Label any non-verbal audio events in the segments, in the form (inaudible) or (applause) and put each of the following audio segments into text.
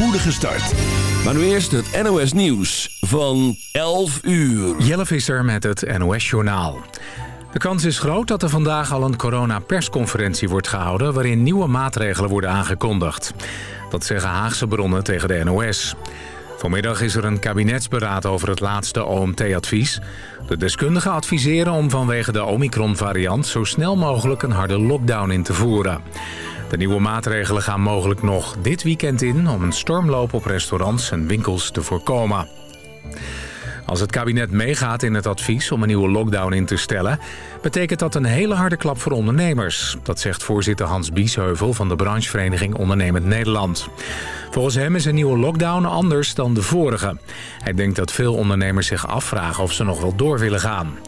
spoedige start. Maar nu eerst het NOS Nieuws van 11 uur. Jelle Visser met het NOS Journaal. De kans is groot dat er vandaag al een coronapersconferentie wordt gehouden... waarin nieuwe maatregelen worden aangekondigd. Dat zeggen Haagse bronnen tegen de NOS. Vanmiddag is er een kabinetsberaad over het laatste OMT-advies. De deskundigen adviseren om vanwege de Omicron-variant... zo snel mogelijk een harde lockdown in te voeren. De nieuwe maatregelen gaan mogelijk nog dit weekend in... om een stormloop op restaurants en winkels te voorkomen. Als het kabinet meegaat in het advies om een nieuwe lockdown in te stellen... betekent dat een hele harde klap voor ondernemers. Dat zegt voorzitter Hans Biesheuvel van de branchevereniging Ondernemend Nederland. Volgens hem is een nieuwe lockdown anders dan de vorige. Hij denkt dat veel ondernemers zich afvragen of ze nog wel door willen gaan.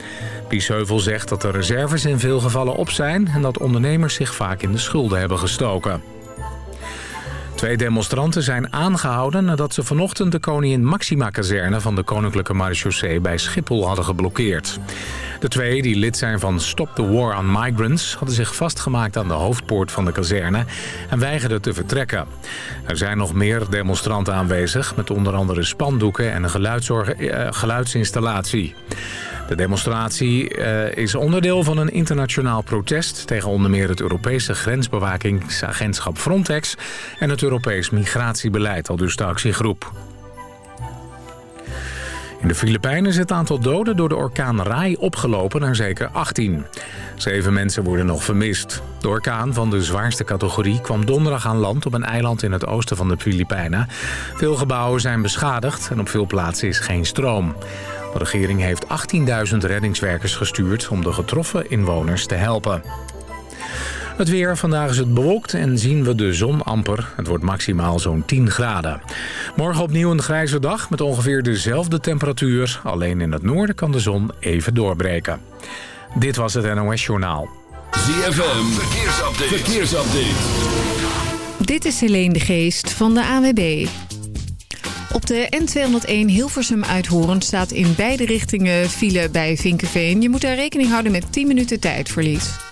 Biesheuvel zegt dat de reserves in veel gevallen op zijn... en dat ondernemers zich vaak in de schulden hebben gestoken. Twee demonstranten zijn aangehouden nadat ze vanochtend de koningin Maxima-kazerne van de Koninklijke Marechaussee bij Schiphol hadden geblokkeerd. De twee, die lid zijn van Stop the War on Migrants, hadden zich vastgemaakt aan de hoofdpoort van de kazerne en weigerden te vertrekken. Er zijn nog meer demonstranten aanwezig, met onder andere spandoeken en een eh, geluidsinstallatie. De demonstratie uh, is onderdeel van een internationaal protest... tegen onder meer het Europese grensbewakingsagentschap Frontex... en het Europees migratiebeleid, al dus de actiegroep. In de Filipijnen is het aantal doden door de orkaan Rai opgelopen naar zeker 18. Zeven mensen worden nog vermist. De orkaan van de zwaarste categorie kwam donderdag aan land op een eiland in het oosten van de Filipijnen. Veel gebouwen zijn beschadigd en op veel plaatsen is geen stroom. De regering heeft 18.000 reddingswerkers gestuurd om de getroffen inwoners te helpen. Het weer, vandaag is het bewolkt en zien we de zon amper. Het wordt maximaal zo'n 10 graden. Morgen opnieuw een grijze dag met ongeveer dezelfde temperatuur. Alleen in het noorden kan de zon even doorbreken. Dit was het NOS Journaal. ZFM, verkeersupdate. verkeersupdate. Dit is Helene de Geest van de AWB. Op de N201 Hilversum Uithoren staat in beide richtingen file bij Vinkenveen. Je moet daar rekening houden met 10 minuten tijdverlies.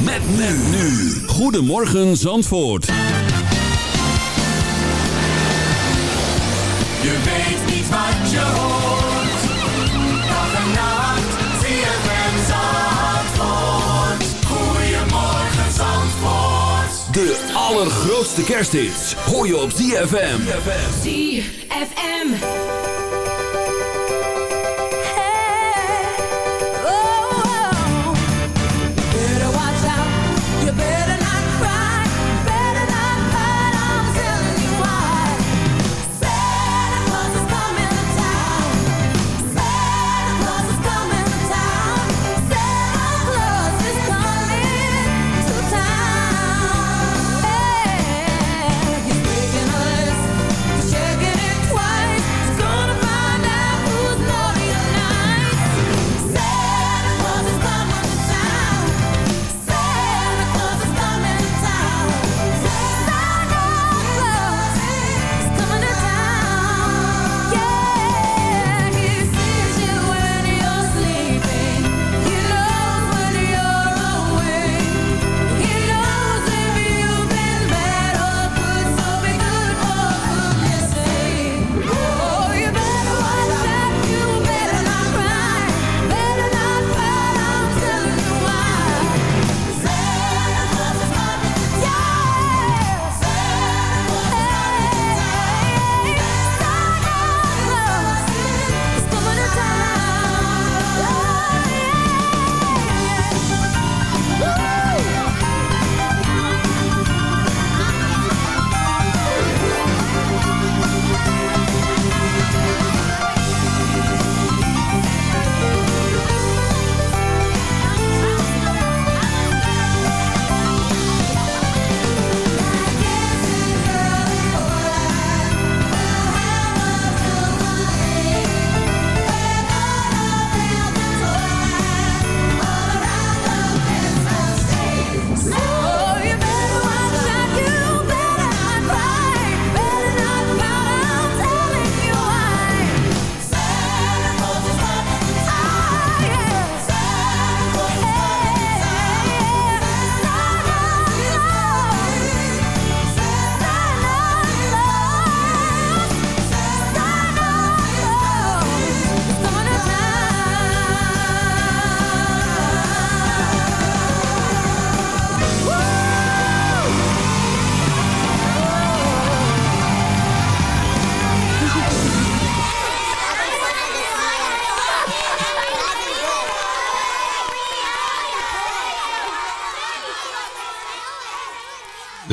Met men nu. Goedemorgen Zandvoort. Je weet niet wat je hoort. Dag en nacht. ZFM Zandvoort. Goedemorgen Zandvoort. De allergrootste kersthits hoor je op ZFM. ZFM.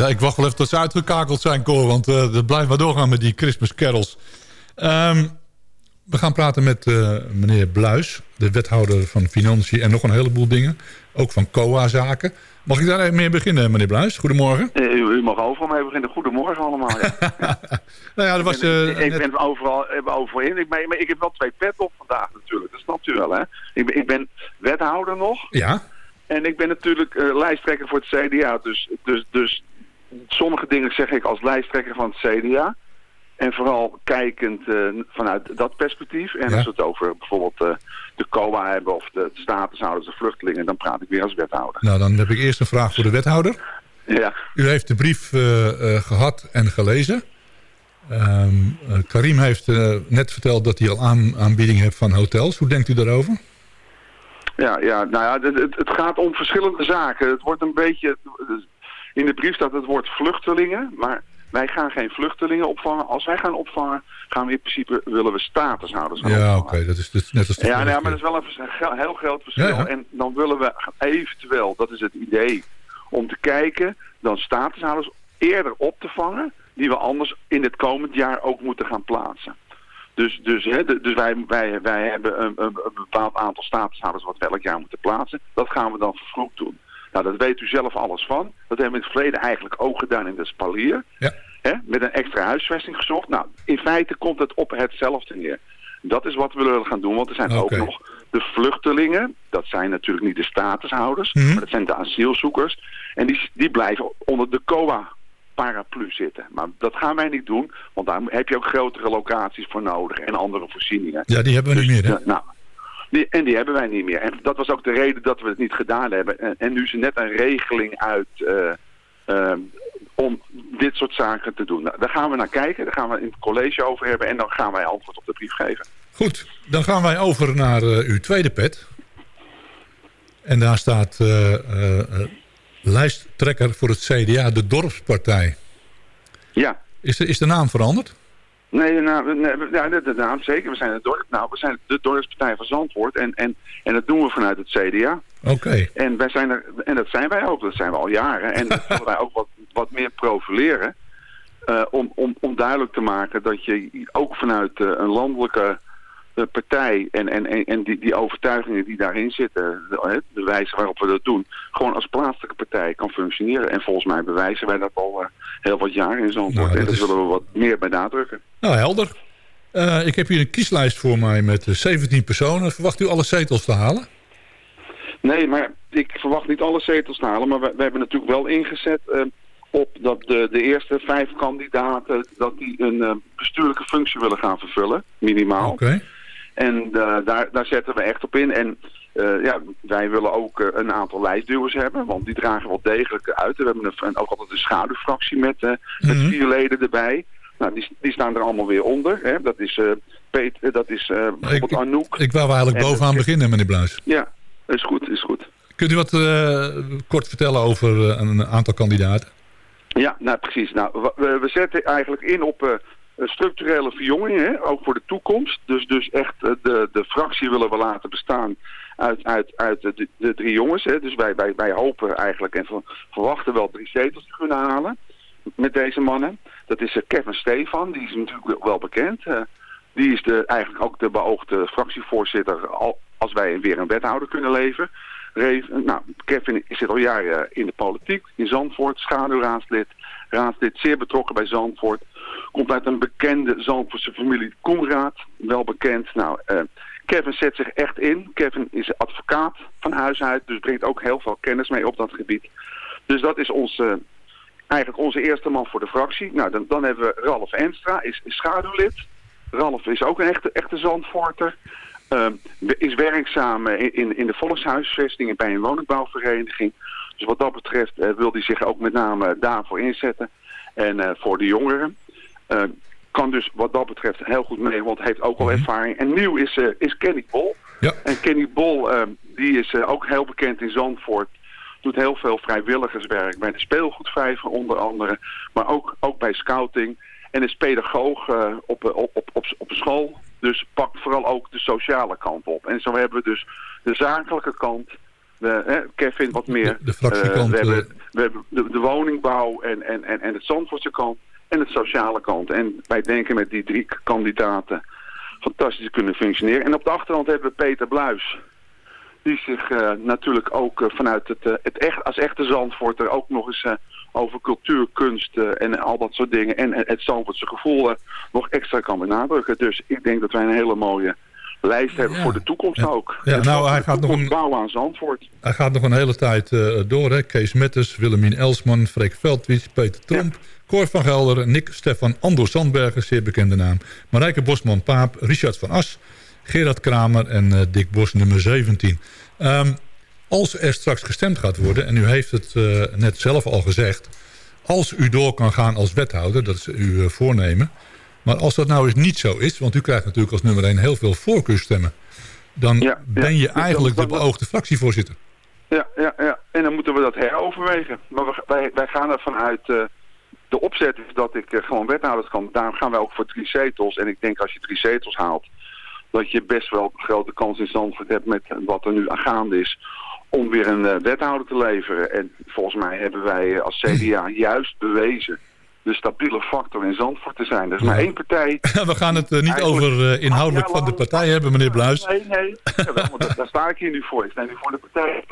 Ik wacht wel even tot ze uitgekakeld zijn, Cor. Want eh dat blijft maar doorgaan met die Christmas carols. Ehm, we gaan praten met eh, meneer Bluis, de wethouder van Financiën... en nog een heleboel dingen. Ook van COA-zaken. Mag ik daar even mee beginnen, meneer Bluis? Goedemorgen. Eh, U, u mag overal mee beginnen. Goedemorgen allemaal. Ja. (laughs) Nou ja, er was... ik, ik net- ben overal, ik ben overal in. Ik, ben, maar ik heb wel twee pet op vandaag natuurlijk. Dat snapt u wel, hè? Ik ben, ik ben wethouder nog. Ja, En ik ben natuurlijk lijsttrekker voor het CDA. Dus, dus, dus sommige dingen zeg ik als lijsttrekker van het CDA. En vooral kijkend eh, vanuit dat perspectief. En Ja. als we het over bijvoorbeeld eh, de COA hebben of de statushouders, de vluchtelingen, dan praat ik weer als wethouder. nou dan heb ik eerst een vraag voor de wethouder. Ja, U heeft de brief eh, eh, gehad en gelezen. Ehm, eh, Karim heeft net verteld dat hij al aan, aanbieding heeft van hotels. Hoe denkt u daarover? ja, ja nou ja, het- het gaat om verschillende zaken. Het wordt een beetje, in de brief staat het woord vluchtelingen, maar wij gaan geen vluchtelingen opvangen. Als wij gaan opvangen, gaan we in principe, willen we statushouders gaan Ja, oké. Dat is dus net als Ja, nou maar dat is wel een heel groot verschil. Ja, ja. En dan willen we eventueel, dat is het idee, om te kijken, dan statushouders eerder op te vangen, die we anders in het komend jaar ook moeten gaan plaatsen. Dus, dus, hè, dus wij, wij, wij hebben een, een, een bepaald aantal statushouders wat we elk jaar moeten plaatsen. Dat gaan we dan vervroegd doen. Nou, dat weet u zelf alles van. Dat hebben we in het verleden eigenlijk ook gedaan in de spalier. Ja. Hè, met een extra huisvesting gezocht. Nou, in feite komt het op hetzelfde neer. Dat is wat we willen gaan doen, want er zijn ook nog de vluchtelingen. Dat zijn natuurlijk niet de statushouders, Mhm. maar dat zijn de asielzoekers. En die, die blijven onder de COA paraplu zitten. Maar dat gaan wij niet doen, want daar heb je ook grotere locaties voor nodig en andere voorzieningen. Ja, die hebben we niet meer, hè? Ja, nou, die, en die hebben wij niet meer. En dat was ook de reden dat we het niet gedaan hebben. En, en nu is er net een regeling uit eh, eh, om dit soort zaken te doen. Nou, daar gaan we naar kijken, daar gaan we in het college over hebben en dan gaan wij antwoord op de brief geven. Goed, dan gaan wij over naar eh, uw tweede pet. En daar staat lijsttrekker voor het CDA, de Dorpspartij. Ja, Is de, is de naam veranderd? Nee, naam, nee, ja, naam zeker. We zijn, het dorp, nou, we zijn de Dorpspartij van Zandvoort en, en, en dat doen we vanuit het CDA. Oké. En, wij zijn er, en dat zijn wij ook, dat zijn we al jaren. En dat willen wij ook wat, wat meer profileren. eh, om, om, om duidelijk te maken dat je ook vanuit eh, een landelijke partij en, en, en, en die, die overtuigingen die daarin zitten, de, de wijze waarop we dat doen, gewoon als plaatselijke partij kan functioneren. En volgens mij bewijzen wij dat al eh, heel wat jaren in Zandvoort. Nou, en dat is- willen we wat meer benadrukken. Nou, helder. Eh, ik heb hier een kieslijst voor mij met eh, 17 personen. Verwacht u alle zetels te halen? Nee, maar ik verwacht niet alle zetels te halen. Maar we, we hebben natuurlijk wel ingezet eh, op dat de, de eerste vijf kandidaten... dat die een eh, bestuurlijke functie willen gaan vervullen, minimaal. Oké. En eh, daar, daar zetten we echt op in. En eh, ja, wij willen ook eh, een aantal lijstduwers hebben, want die dragen wel degelijk uit. We hebben een, ook altijd een schaduwfractie met, met Mhm. vier leden erbij. Nou, die, die staan er allemaal weer onder. Hè. Dat is, Peet, eh, dat is bijvoorbeeld ik- Anouk. Ik wou eigenlijk En- bovenaan beginnen, meneer Bluis. Ja, is goed, is goed. Kunt u wat kort vertellen over een aantal kandidaten? Ja, nou precies. Nou, we- we, zetten eigenlijk in op structurele verjonging, hè, ook voor de toekomst. Dus, dus echt eh, de, de fractie willen we laten bestaan uit, uit, uit de, de drie jongens. Hè. Dus wij, wij, wij hopen eigenlijk en ver- verwachten wel drie zetels te kunnen halen met deze mannen. Dat is eh, Kevin Stefan, die is natuurlijk wel- bekend. Eh, die is de, eigenlijk ook de beoogde fractievoorzitter al, als wij weer een wethouder kunnen leven. Reef, nou, Kevin zit al jaren in de politiek, in Zandvoort, schaduwraadslid, raadslid, zeer betrokken bij Zandvoort. Komt uit een bekende Zandvoortse familie, Koenraad, wel bekend. Nou, eh, Kevin zet zich echt in. Kevin is advocaat van huis uit, dus brengt ook heel veel kennis mee op dat gebied. Dus dat is ons, eh, eigenlijk onze eerste man voor de fractie. Nou, dan, dan hebben we Ralf Enstra, is, schaduwlid. Ralf is ook een echte, echte Zandvoorter. Ehm, is werkzaam in, in, in de volkshuisvesting en bij een woningbouwvereniging. Dus wat dat betreft eh, wil hij zich ook met name daarvoor inzetten. En eh, voor de jongeren. Eh, kan dus wat dat betreft heel goed mee, want heeft ook al ervaring. En nieuw is, eh, is Kenny Bol. Ja. En Kenny Bol, eh, die is ook heel bekend in Zandvoort. Doet heel veel vrijwilligerswerk bij de speelgoedvijver onder andere. Maar ook, ook bij scouting. En is pedagoog op, op, op, op, school. Dus pakt vooral ook de sociale kant op. En zo hebben we dus de zakelijke kant We, hè, Kevin wat meer. De- de fractiekant, we hebben, we hebben de, de woningbouw en, en, en, en het Zandvoortse kant en het sociale kant. En wij denken met die drie kandidaten fantastisch te kunnen functioneren. En op de achterhand hebben we Peter Bluis. Die zich eh, natuurlijk ook eh, vanuit het, eh, het echt, als echte Zandvoorter ook nog eens over cultuur, kunst en al dat soort dingen. En, het Zandvoortse gevoel nog extra kan benadrukken. Dus ik denk dat wij een hele mooie lijst hebben Ja. voor de toekomst Ja. ook. Ja, nou, hij gaat nog een- bouwen aan Zandvoort. Hij gaat nog een hele tijd door. Hè? Kees Metters, Willemien Elsman, Freek Veldwies, Peter Tromp... Cor van Gelder, Nick Stefan Andor Sandbergen, zeer bekende naam... Marijke Bosman-Paap, Richard van As, Gerard Kramer en eh, Dick Bos, nummer 17. Ehm, als er straks gestemd gaat worden, en u heeft het eh, net zelf al gezegd... als u door kan gaan als wethouder, dat is uw eh, voornemen... maar als dat nou eens niet zo is, want u krijgt natuurlijk als nummer 1 heel veel voorkeurstemmen... dan Ja, ben je eigenlijk de beoogde fractievoorzitter. Ja, ja, ja. En dan moeten we dat heroverwegen. Maar we, wij, wij gaan ervan uit... de opzet is dat ik eh, gewoon wethouders kan. Daarom gaan wij ook voor drie zetels. En ik denk als je drie zetels haalt... dat je best wel een grote kans in Zandvoort hebt met wat er nu aan gaande is... om weer een eh, wethouder te leveren. En volgens mij hebben wij eh, als CDA (laughs) juist bewezen... de stabiele factor in Zandvoort te zijn. Er is maar één partij... (laughs) We gaan het niet Eigenlijk- over inhoudelijk Ja, van de partij hebben, meneer Bluis. Nee, nee. Daar- sta ik hier nu voor. Ik sta nu voor de partij.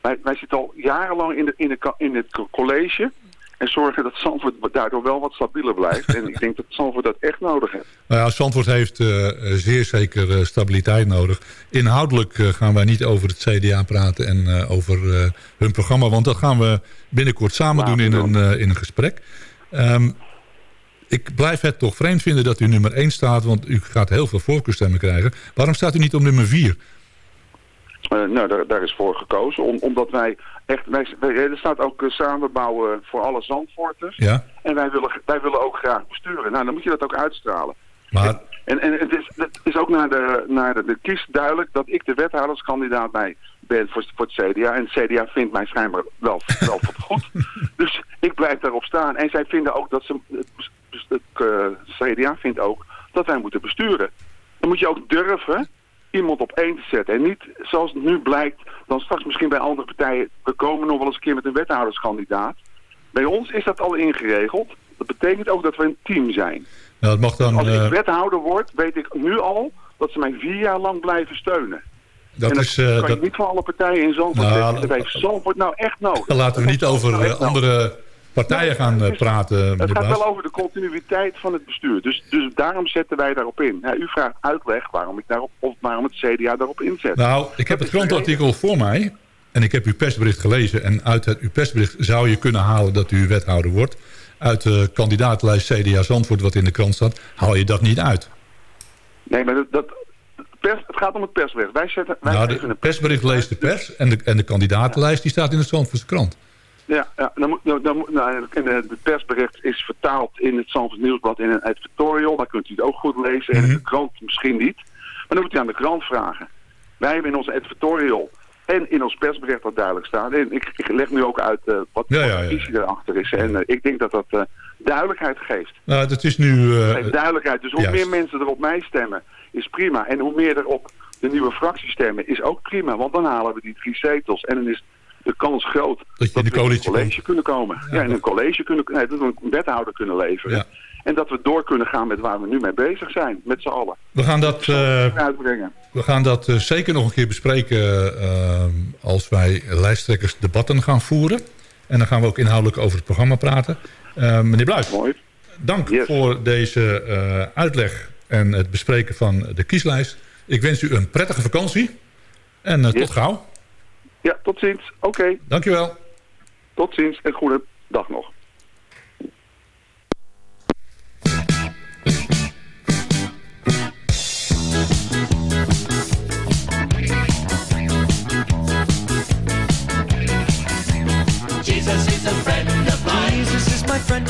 Wij, wij zitten al jarenlang in, de, in, de, ka- in het co- college. En zorgen dat Zandvoort daardoor wel wat stabieler blijft. En ik denk dat Zandvoort dat echt nodig heeft. Nou ja, Zandvoort heeft eh, zeer zeker eh, stabiliteit nodig. Inhoudelijk eh, gaan wij niet over het CDA praten en over hun programma. Want dat gaan we binnenkort samen doen in een, in een gesprek. Ehm, ik blijf het toch vreemd vinden dat u nummer 1 staat. Want u gaat heel veel voorkeurstemmen krijgen. Waarom staat u niet op nummer 4? Eh, nou, daar, daar is voor gekozen. Om, omdat wij echt... Wij, wij- er staat ook eh, samenbouwen voor alle Zandvoorters. Ja, En wij willen, wij willen ook graag besturen. Nou, dan moet je dat ook uitstralen. maar En, en het, is, het is ook naar, de, naar de, de kies duidelijk dat ik de wethouderskandidaat bij ben voor, voor het CDA. En het CDA vindt mij schijnbaar wel, wel (laughs) goed. Dus ik blijf daarop staan. En zij vinden ook dat ze... Het, het eh, CDA vindt ook dat wij moeten besturen. Dan moet je ook durven iemand op één te zetten. En niet, zoals het nu blijkt, dan straks misschien bij andere partijen... we komen nog wel eens een keer met een wethouderskandidaat. Bij ons is dat al ingeregeld. Dat betekent ook dat we een team zijn. nou, het mag dan... Als eh, ik wethouder word, weet ik nu al dat ze mij vier jaar lang blijven steunen. dat dat is, eh, kan dat, je niet van alle partijen in Zandvoort Nou. Dat heeft Zandvoort nou echt nodig. laten we niet over Nou, eh, andere partijen gaan eh, praten, Het gaat wel over de continuïteit van het bestuur. Dus, dus daarom zetten wij daarop in. Ja, u vraagt uitleg waarom, ik daarop, of waarom het CDA daarop inzet. Nou, ik heb het grondartikel voor mij. En ik heb uw persbericht gelezen. En uit het, uw persbericht zou je kunnen halen dat u wethouder wordt. Uit de kandidaatlijst CDA Zandvoort wat in de krant staat... haal je dat niet uit. Nee, maar dat, dat, pers, het gaat om het persbericht. Wij zetten, wij Nou, de een persbericht leest de pers. En de, en de kandidatenlijst die staat in de Zandvoortse krant. Ja, ja dan moet, dan, dan, nou, en het persbericht is vertaald in het Zandvoort Nieuwsblad in een editorial. Daar kunt u het ook goed lezen. En in de krant misschien niet. Maar dan moet u aan de krant vragen. Wij hebben in ons editorial en in ons persbericht dat duidelijk staan. En ik, ik leg nu ook uit eh, wat, Ja, wat ja, de ja, visie erachter is. En eh, ik denk dat dat eh, duidelijkheid geeft. Nou, dat is nu... geeft duidelijkheid. Dus hoe juist. meer mensen er op mij stemmen, is prima. En hoe meer er op de nieuwe fractie stemmen, is ook prima. Want dan halen we die drie zetels. En dan is de kans groot Dat je in de we in een college kunnen komen. Ja, in een college kunnen, nee, dat we een wethouder kunnen leveren. Ja. En dat we door kunnen gaan met waar we nu mee bezig zijn, met z'n allen. we gaan dat, eh, Uitbrengen. we gaan dat eh, zeker nog een keer bespreken... eh, als wij lijsttrekkers debatten gaan voeren. En dan gaan we ook inhoudelijk over het programma praten. Meneer Bluis, Mooi. dank Yes. voor deze uitleg en het bespreken van de kieslijst. Ik wens u een prettige vakantie. En tot gauw. Ja, tot ziens. Oké, Dankjewel. tot ziens en goede dag nog. Jesus is a friend of mine. Jesus is my friend.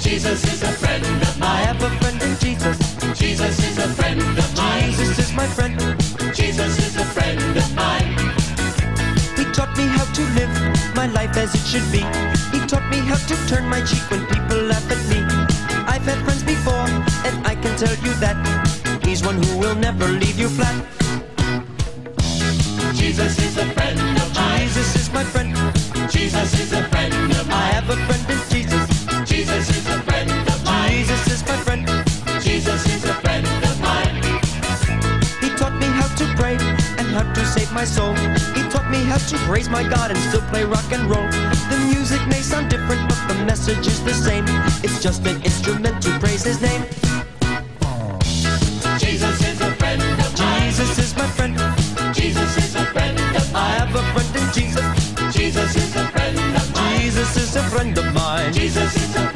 Jesus is a friend of I mine. have a friend in Jesus. Jesus is a friend of mine. Jesus is my friend. Jesus is as it should be. He taught me how to turn my cheek when people laugh at me. I've had friends before, and I can tell you that he's one who will never leave you flat. Jesus is a friend of mine. Jesus is my friend. Jesus is a friend of mine. I have a friend in Jesus. Jesus is a friend of mine. Jesus is my friend. Jesus is a friend of mine. He taught me how to pray and how to save my soul praise my God and still play rock and roll. The music may sound different, but the message is the same. It's just an instrument to praise his name. Jesus is a friend of mine. Jesus is my friend. Jesus is a friend of mine. I have a friend in Jesus. Jesus is a friend of mine. Jesus is a friend of mine. Jesus is a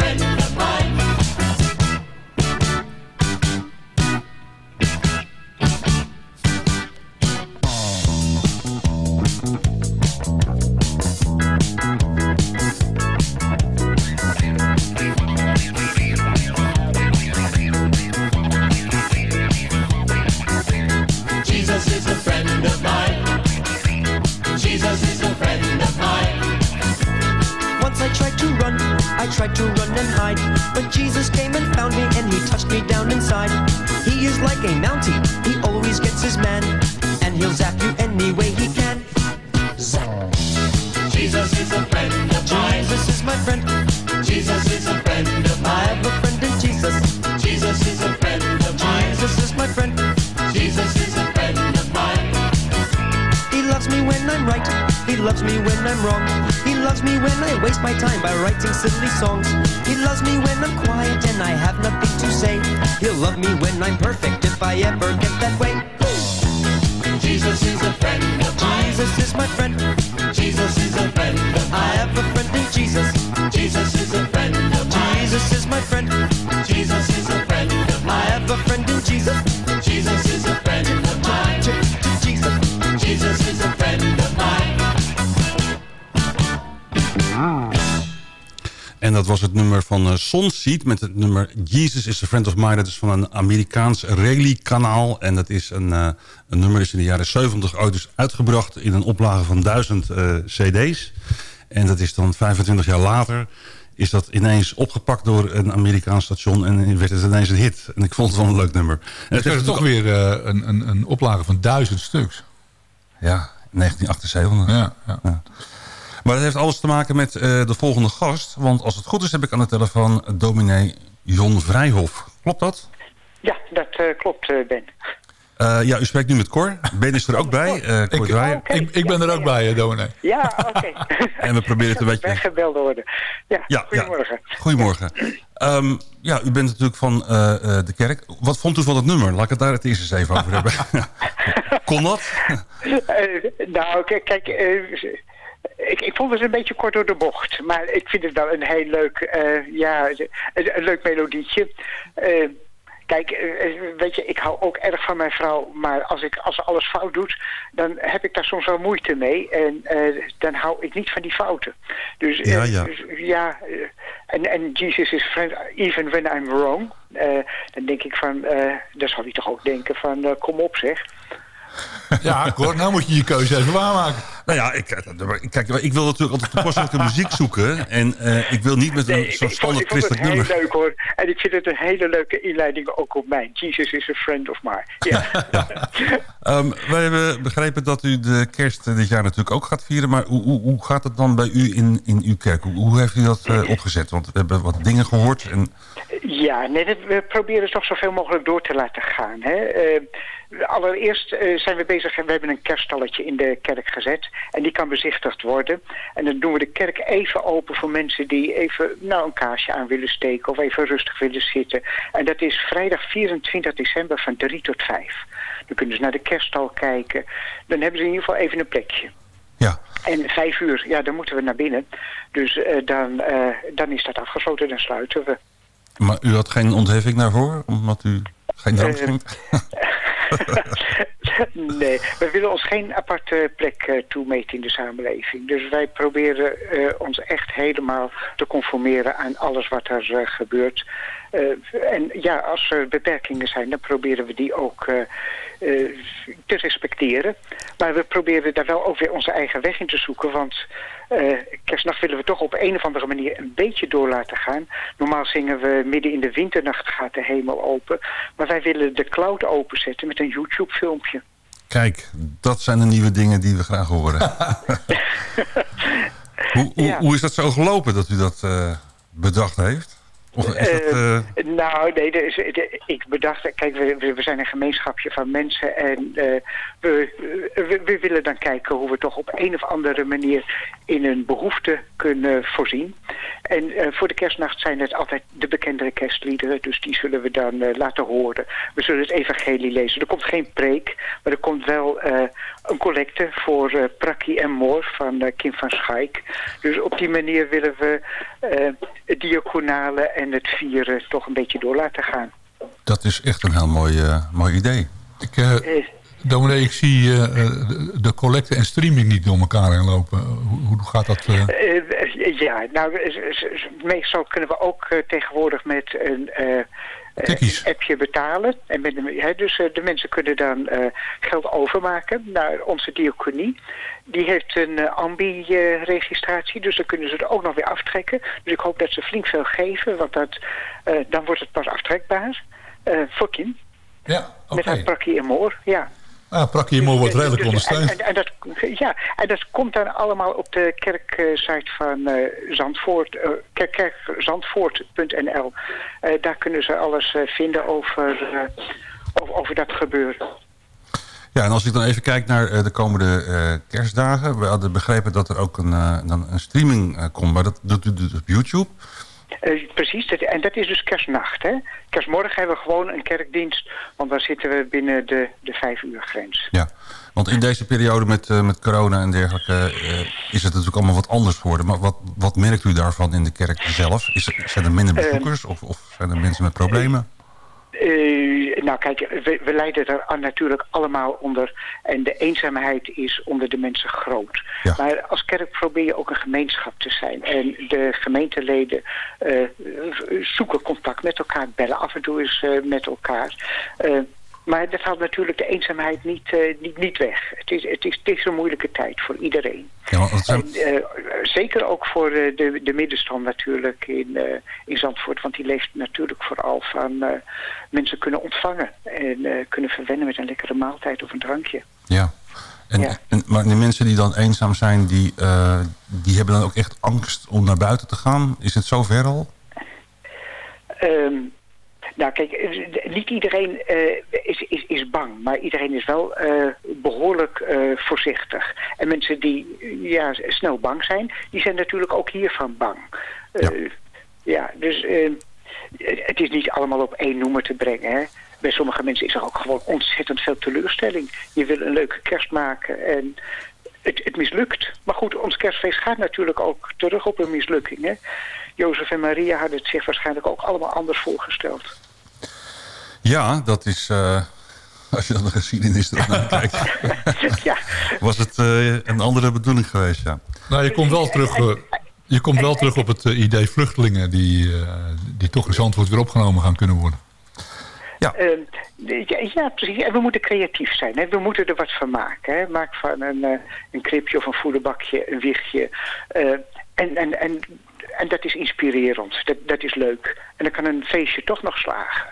Sonseed met het nummer Jesus is a Friend of Mine. Dat is van een Amerikaans rally-kanaal. En dat is een, uh, een nummer is in de jaren 70 ooit dus uitgebracht in een oplage van 1000 uh, cd's. En dat is dan 25 jaar later is dat ineens opgepakt door een Amerikaans station en werd het ineens een hit. En ik vond het wel een leuk nummer. En Het is toch weer uh, een, een, een oplage van duizend stuks. Ja, 1978. Ja, ja. ja. Maar dat heeft alles te maken met uh, de volgende gast. Want als het goed is heb ik aan de telefoon dominee Jon Vrijhof. Klopt dat? Ja, dat uh, klopt, uh, Ben. Uh, ja, u spreekt nu met Cor. Ben is er ook bij. Uh, Cor ik, oh, okay. ik, ik, ben ja, er ook ja. bij, dominee. Ja, oké. Okay. (laughs) en we proberen het een (laughs) beetje... Weggebeld worden. Ja, ja goedemorgen. Goedemorgen. Um, ja, u bent natuurlijk van de kerk. Wat vond u van het nummer? Laat ik het daar het eerst eens even over hebben. (laughs) Kon dat? nou, kijk... kijk ik, ik, vond het een beetje kort door de bocht. Maar ik vind het wel een heel leuk, uh, ja, een, een, leuk melodietje. Uh, kijk, uh, weet je, ik hou ook erg van mijn vrouw. Maar als, ik, als ze alles fout doet, dan heb ik daar soms wel moeite mee. En dan hou ik niet van die fouten. Dus ja, ja. Dus, ja en, en Jesus is friend, even when I'm wrong. dan denk ik van, dan zal hij toch ook denken van, kom op zeg. Ja, Cor, nou moet je je keuze even waarmaken. Nou ja, ik, kijk, ik wil natuurlijk altijd toepasselijke muziek zoeken. En uh, ik wil niet met een nee, zo'n standaard christelijk nummer. Ik vond het heel leuk hoor. En ik vind het een hele leuke inleiding ook op mij. Jesus is a friend of mine. Ja. (laughs) ja. um, wij hebben begrepen dat u de kerst dit jaar natuurlijk ook gaat vieren. Maar hoe, hoe, hoe gaat het dan bij u in, in uw kerk? Hoe, hoe heeft u dat uh, opgezet? Want we hebben wat dingen gehoord. En... Ja, nee, we proberen het toch zoveel mogelijk door te laten gaan. Hè? Uh, allereerst uh, zijn we bezig, we hebben een kerststalletje in de kerk gezet. En die kan bezichtigd worden. En dan doen we de kerk even open voor mensen die even nou, een kaarsje aan willen steken of even rustig willen zitten. En dat is vrijdag 24 december van 3 tot 5. Dan kunnen ze naar de kerststal kijken. Dan hebben ze in ieder geval even een plekje. Ja. En vijf uur, ja, dan moeten we naar binnen. Dus uh, dan, uh, dan is dat afgesloten, dan sluiten we. Maar u had geen ontheffing daarvoor, omdat u geen drank drinkt? (laughs) (laughs) nee, we willen ons geen aparte plek uh, toemeten in de samenleving. Dus wij proberen uh, ons echt helemaal te conformeren aan alles wat er uh, gebeurt. en ja, als er beperkingen zijn, dan proberen we die ook te respecteren. Maar we proberen daar wel ook weer onze eigen weg in te zoeken. Want kerstnacht willen we toch op een of andere manier een beetje door laten gaan. Normaal zingen we midden in de winternacht gaat de hemel open. Maar wij willen de cloud openzetten met een YouTube-filmpje. Kijk, dat zijn de nieuwe dingen die we graag horen. (laughs) hoe, hoe, ja. hoe, is dat zo gelopen dat u dat uh, bedacht heeft? Of is dat, eh, Nou, nee, de- ik bedacht, kijk, we, we- zijn een gemeenschapje van mensen en eh, we, we, we willen dan kijken hoe we toch op een of andere manier in een behoefte kunnen voorzien. En eh, voor de kerstnacht zijn het altijd de bekendere kerstliederen, dus die zullen we dan laten horen. We zullen het evangelie lezen. Er komt geen preek, maar er komt wel een collecte voor Prakkie en Moor van Kim van Schaik. Dus op die manier willen we het diaconale en het vieren toch een beetje door laten gaan. dat is echt een heel mooi, eh, mooi idee. Ik, eh, Eh, dominee, ik zie eh, de, collecte en streaming niet door elkaar heen lopen. Hoe, hoe gaat dat? Ja, nou, meestal kunnen we ook eh, tegenwoordig met een eh, eh, Tikkies. een appje betalen. En met, dus de mensen kunnen dan geld overmaken naar onze diaconie. Die heeft een eh, ambi-registratie, dus dan kunnen ze het ook nog weer aftrekken. Dus ik hoop dat ze flink veel geven, want dat, dan wordt het pas aftrekbaar voor Kim. Ja, Met haar prakkie en moor, ja. Ah, Prakkie Moor wordt redelijk Dus- ondersteund. En, en, en dat, ja, en dat komt dan allemaal op de kerksite van eh, Zandvoort, eh, kerk- kerkzandvoort.nl. Eh, daar kunnen ze alles eh, vinden over, eh, over, over dat gebeuren. Ja, en als ik dan even kijk naar eh, de komende eh, kerstdagen. We hadden begrepen dat er ook een, eh, dan een streaming eh, komt. Maar dat doet u dus op YouTube. Eh, precies, dat, en dat is dus kerstnacht. Hè? Kerstmorgen hebben we gewoon een kerkdienst, want dan zitten we binnen de, de vijf uur grens. Ja, want in deze periode met, eh, met corona en dergelijke... eh, is het natuurlijk allemaal wat anders geworden. Maar wat, wat merkt u daarvan in de kerk zelf? Is, zijn er minder bezoekers of, of zijn er mensen met problemen? Eh, nou kijk, we, we lijden er natuurlijk allemaal onder. En de eenzaamheid is onder de mensen groot. Ja. Maar als kerk probeer je ook een gemeenschap te zijn. En de gemeenteleden eh, zoeken contact met elkaar, bellen af en toe eens eh, met elkaar. Maar dat haalt natuurlijk de eenzaamheid niet, eh, niet, niet weg. Het is, het, is, het is een moeilijke tijd voor iedereen. Ja, zijn, En, eh, zeker ook voor eh, de, de middenstand natuurlijk in, in Zandvoort. Want die leeft natuurlijk vooral van mensen kunnen ontvangen. En kunnen verwennen met een lekkere maaltijd of een drankje. ja. En, Ja. en, maar die mensen die dan eenzaam zijn... Die, die hebben dan ook echt angst om naar buiten te gaan? Is het zover al? Ehm, nou kijk, eh, niet iedereen eh, is, is, is bang. Maar iedereen is wel eh, behoorlijk eh, voorzichtig. En mensen die ja, snel bang zijn, die zijn natuurlijk ook hiervan bang. Ja. Ja, dus het is niet allemaal op één noemer te brengen. Hè. Bij sommige mensen is er ook gewoon ontzettend veel teleurstelling. Je wil een leuke kerst maken en het, het mislukt. Maar goed, ons kerstfeest gaat natuurlijk ook terug op een mislukking. Hè. Jozef en Maria hadden het zich waarschijnlijk ook allemaal anders voorgesteld. Ja, dat is... eh, als je dan de geschiedenis (laughs) erop kijkt... (laughs) ja, was het eh, een andere bedoeling geweest, ja. Nou, je komt wel terug, eh, je komt wel terug op het idee vluchtelingen... Die, eh, die toch in Zandvoort weer opgenomen gaan kunnen worden. Ehm, ja, ja, precies. En we moeten creatief zijn. Hè. We moeten er wat van maken. Hè. Maak van een, eh, een kripje of een voederbakje, een wichtje. Eh, en, en, en, en dat is inspirerend. Dat, dat is leuk. En dan kan een feestje toch nog slagen.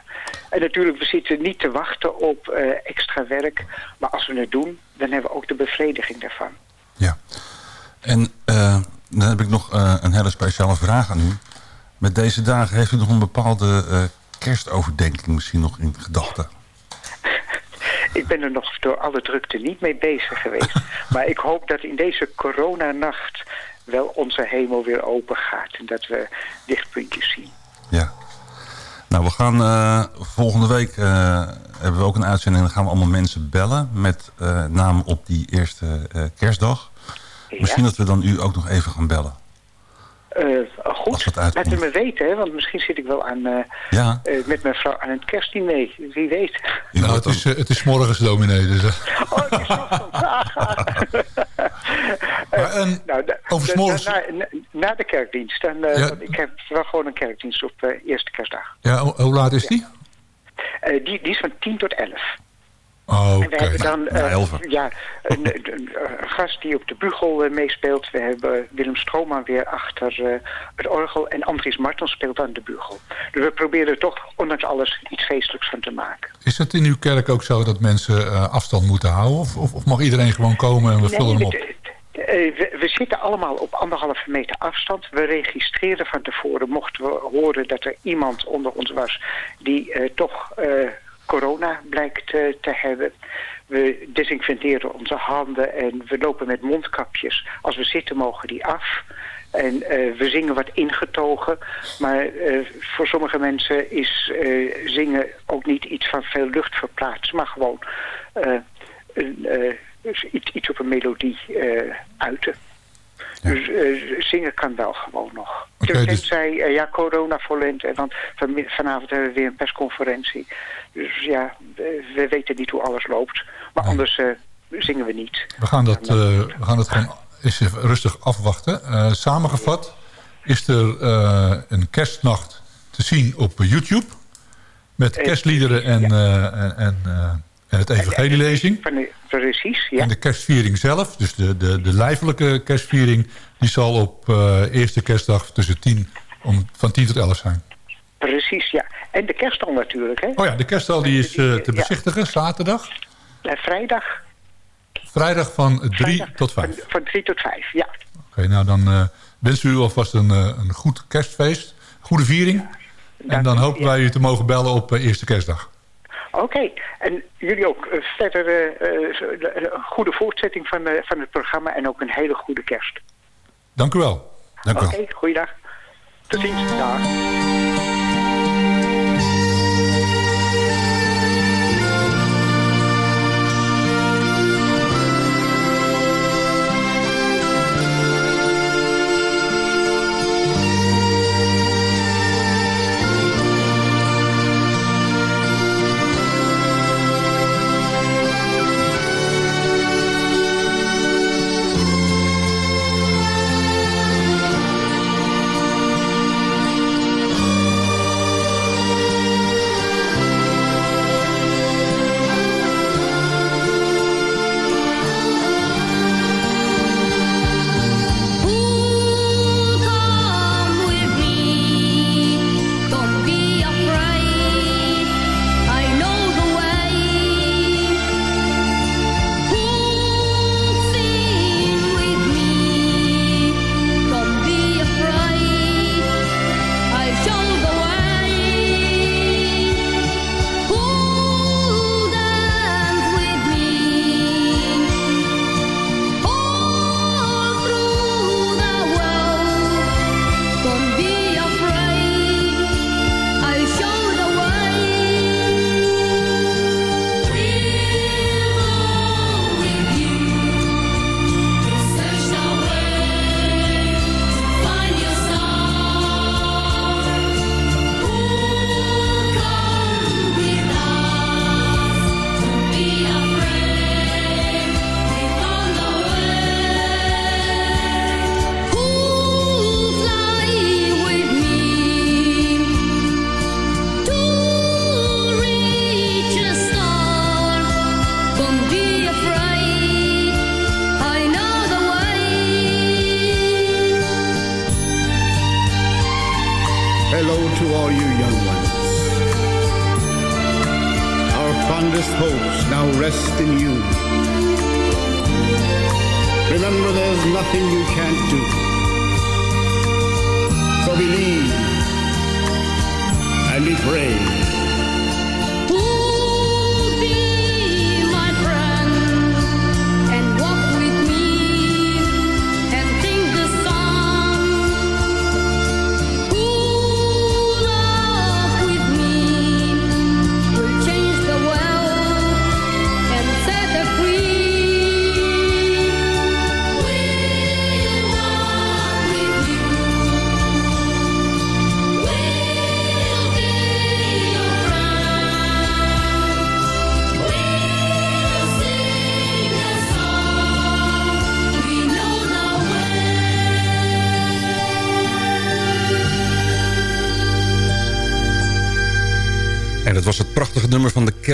En natuurlijk, we zitten niet te wachten op eh, extra werk. Maar als we het doen, dan hebben we ook de bevrediging daarvan. En eh, dan heb ik nog een hele speciale vraag aan u. Met deze dagen heeft u nog een bepaalde kerstoverdenking misschien nog in gedachten? (laughs) Ik ben er nog door alle drukte niet mee bezig geweest. (laughs) maar ik hoop dat in deze coronanacht wel onze hemel weer open gaat. En dat we lichtpuntjes zien. Ja. Nou, we gaan eh, volgende week eh, hebben we ook een uitzending. Dan gaan we allemaal mensen bellen met eh namen op die eerste kerstdag. Misschien dat we dan u ook nog even gaan bellen. Eh, goed, laat het me weten, hè, want misschien zit ik wel aan, eh, Ja. eh, met mijn vrouw aan het kerstdiner. Wie weet. Nou, het is, het is morgens dominee. Dus, eh. Maar, en, (laughs) Nou, da- over da- s'morgens- na, na, na de kerkdienst. Dan, Ja. want ik heb wel gewoon een kerkdienst op eh, eerste kerstdag. ja, hoe- hoe laat is die? Eh, die, die is van 10 tot 11. Oh, En we hebben dan Na eh, elven. ja, een, gast die op de bugel eh, meespeelt. We hebben Willem Strooma weer achter eh, het orgel. En Andries Martens speelt aan de bugel. Dus we proberen er toch, ondanks alles, iets feestelijks van te maken. Is het in uw kerk ook zo dat mensen eh, afstand moeten houden? Of, of, of mag iedereen gewoon komen en we vullen hem op? Eh, we, we zitten allemaal op anderhalve meter afstand. We registreren van tevoren, mochten we horen dat er iemand onder ons was die eh, toch eh, corona blijkt eh, te hebben. We desinfecteren onze handen en we lopen met mondkapjes. Als we zitten mogen die af. En eh, we zingen wat ingetogen. Maar eh, voor sommige mensen is zingen ook niet iets van veel lucht verplaatst. Maar gewoon iets, iets op een melodie eh, Dus eh, zingen kan wel gewoon nog. Okay, dus- zei, eh, ja, corona voor lente. Want van, vanavond hebben we weer een persconferentie. Dus ja, we, we weten niet hoe alles loopt. Maar anders eh, zingen we niet. We gaan dat, eh, we gaan dat gewoon eens even rustig afwachten. Eh, samengevat is er eh, een kerstnacht te zien op YouTube. Met kerstliederen en, eh, en, en, eh, en het evangelielezing. Van de- Precies, ja. En de kerstviering zelf, dus de, de, de lijfelijke kerstviering... die zal op eh, eerste kerstdag tussen 10, om, van 10 tot 11 zijn. Precies, ja. En de kerststal natuurlijk, hè. Oh ja, de kerststal die is eh, te bezichtigen, zaterdag. Eh, vrijdag. Vrijdag van 3 Vrijdag tot 5. Van, van 3 tot 5, ja. Oké, nou dan eh wensen we u alvast een, een goed kerstfeest. Goede viering. En dan hopen wij u te mogen bellen op eerste kerstdag. Oké, en jullie ook eh, verder eh, eh, een goede voortzetting van, van het programma en ook een hele goede kerst. Dank u wel. Dank Oké, goeiedag. Tot ziens. Dag.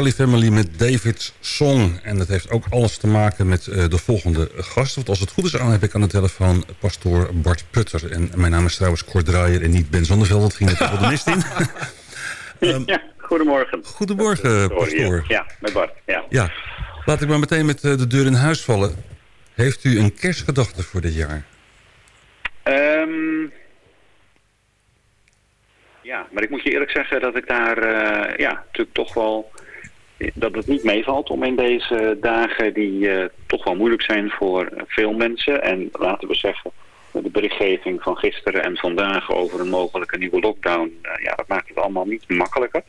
Kelly Family met David's Song. En dat heeft ook alles te maken met eh, de volgende gast. Want als het goed is aan heb ik aan de telefoon pastoor Bart Putter. En mijn naam is trouwens Kort Draaier en niet Ben Zonneveld. Dat ging net de mist in. (laughs) (laughs) Ehm, ja, goedemorgen. Goedemorgen, Sorry, pastoor. Ja, met Bart. Ja. Ja, laat ik maar meteen met eh, de deur in huis vallen. Heeft u een kerstgedachte voor dit jaar? Ehm, ja, maar ik moet je eerlijk zeggen dat ik daar eh, ja, natuurlijk toch wel dat het niet meevalt om in deze dagen die eh, toch wel moeilijk zijn voor veel mensen. En laten we zeggen, de berichtgeving van gisteren en vandaag over een mogelijke nieuwe lockdown, eh, ja, dat maakt het allemaal niet makkelijker.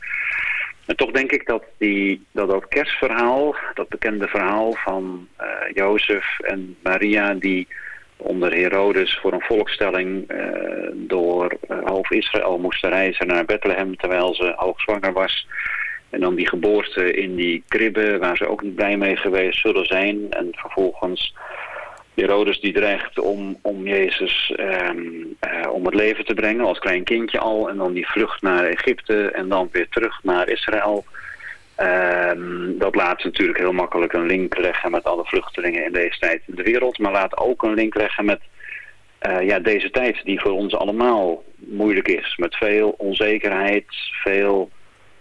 En toch denk ik dat, die, dat dat kerstverhaal, dat bekende verhaal van eh Jozef en Maria die onder Herodes voor een volkstelling door half Israël moesten reizen naar Bethlehem terwijl ze hoogzwanger was. En dan die geboorte in die kribbe waar ze ook niet blij mee geweest zullen zijn. En vervolgens Herodes die dreigt om, om Jezus ehm, eh, om het leven te brengen als klein kindje al. En dan die vlucht naar Egypte en dan weer terug naar Israël. Ehm, dat laat natuurlijk heel makkelijk een link leggen met alle vluchtelingen in deze tijd in de wereld. Maar laat ook een link leggen met eh, ja, deze tijd die voor ons allemaal moeilijk is. Met veel onzekerheid, veel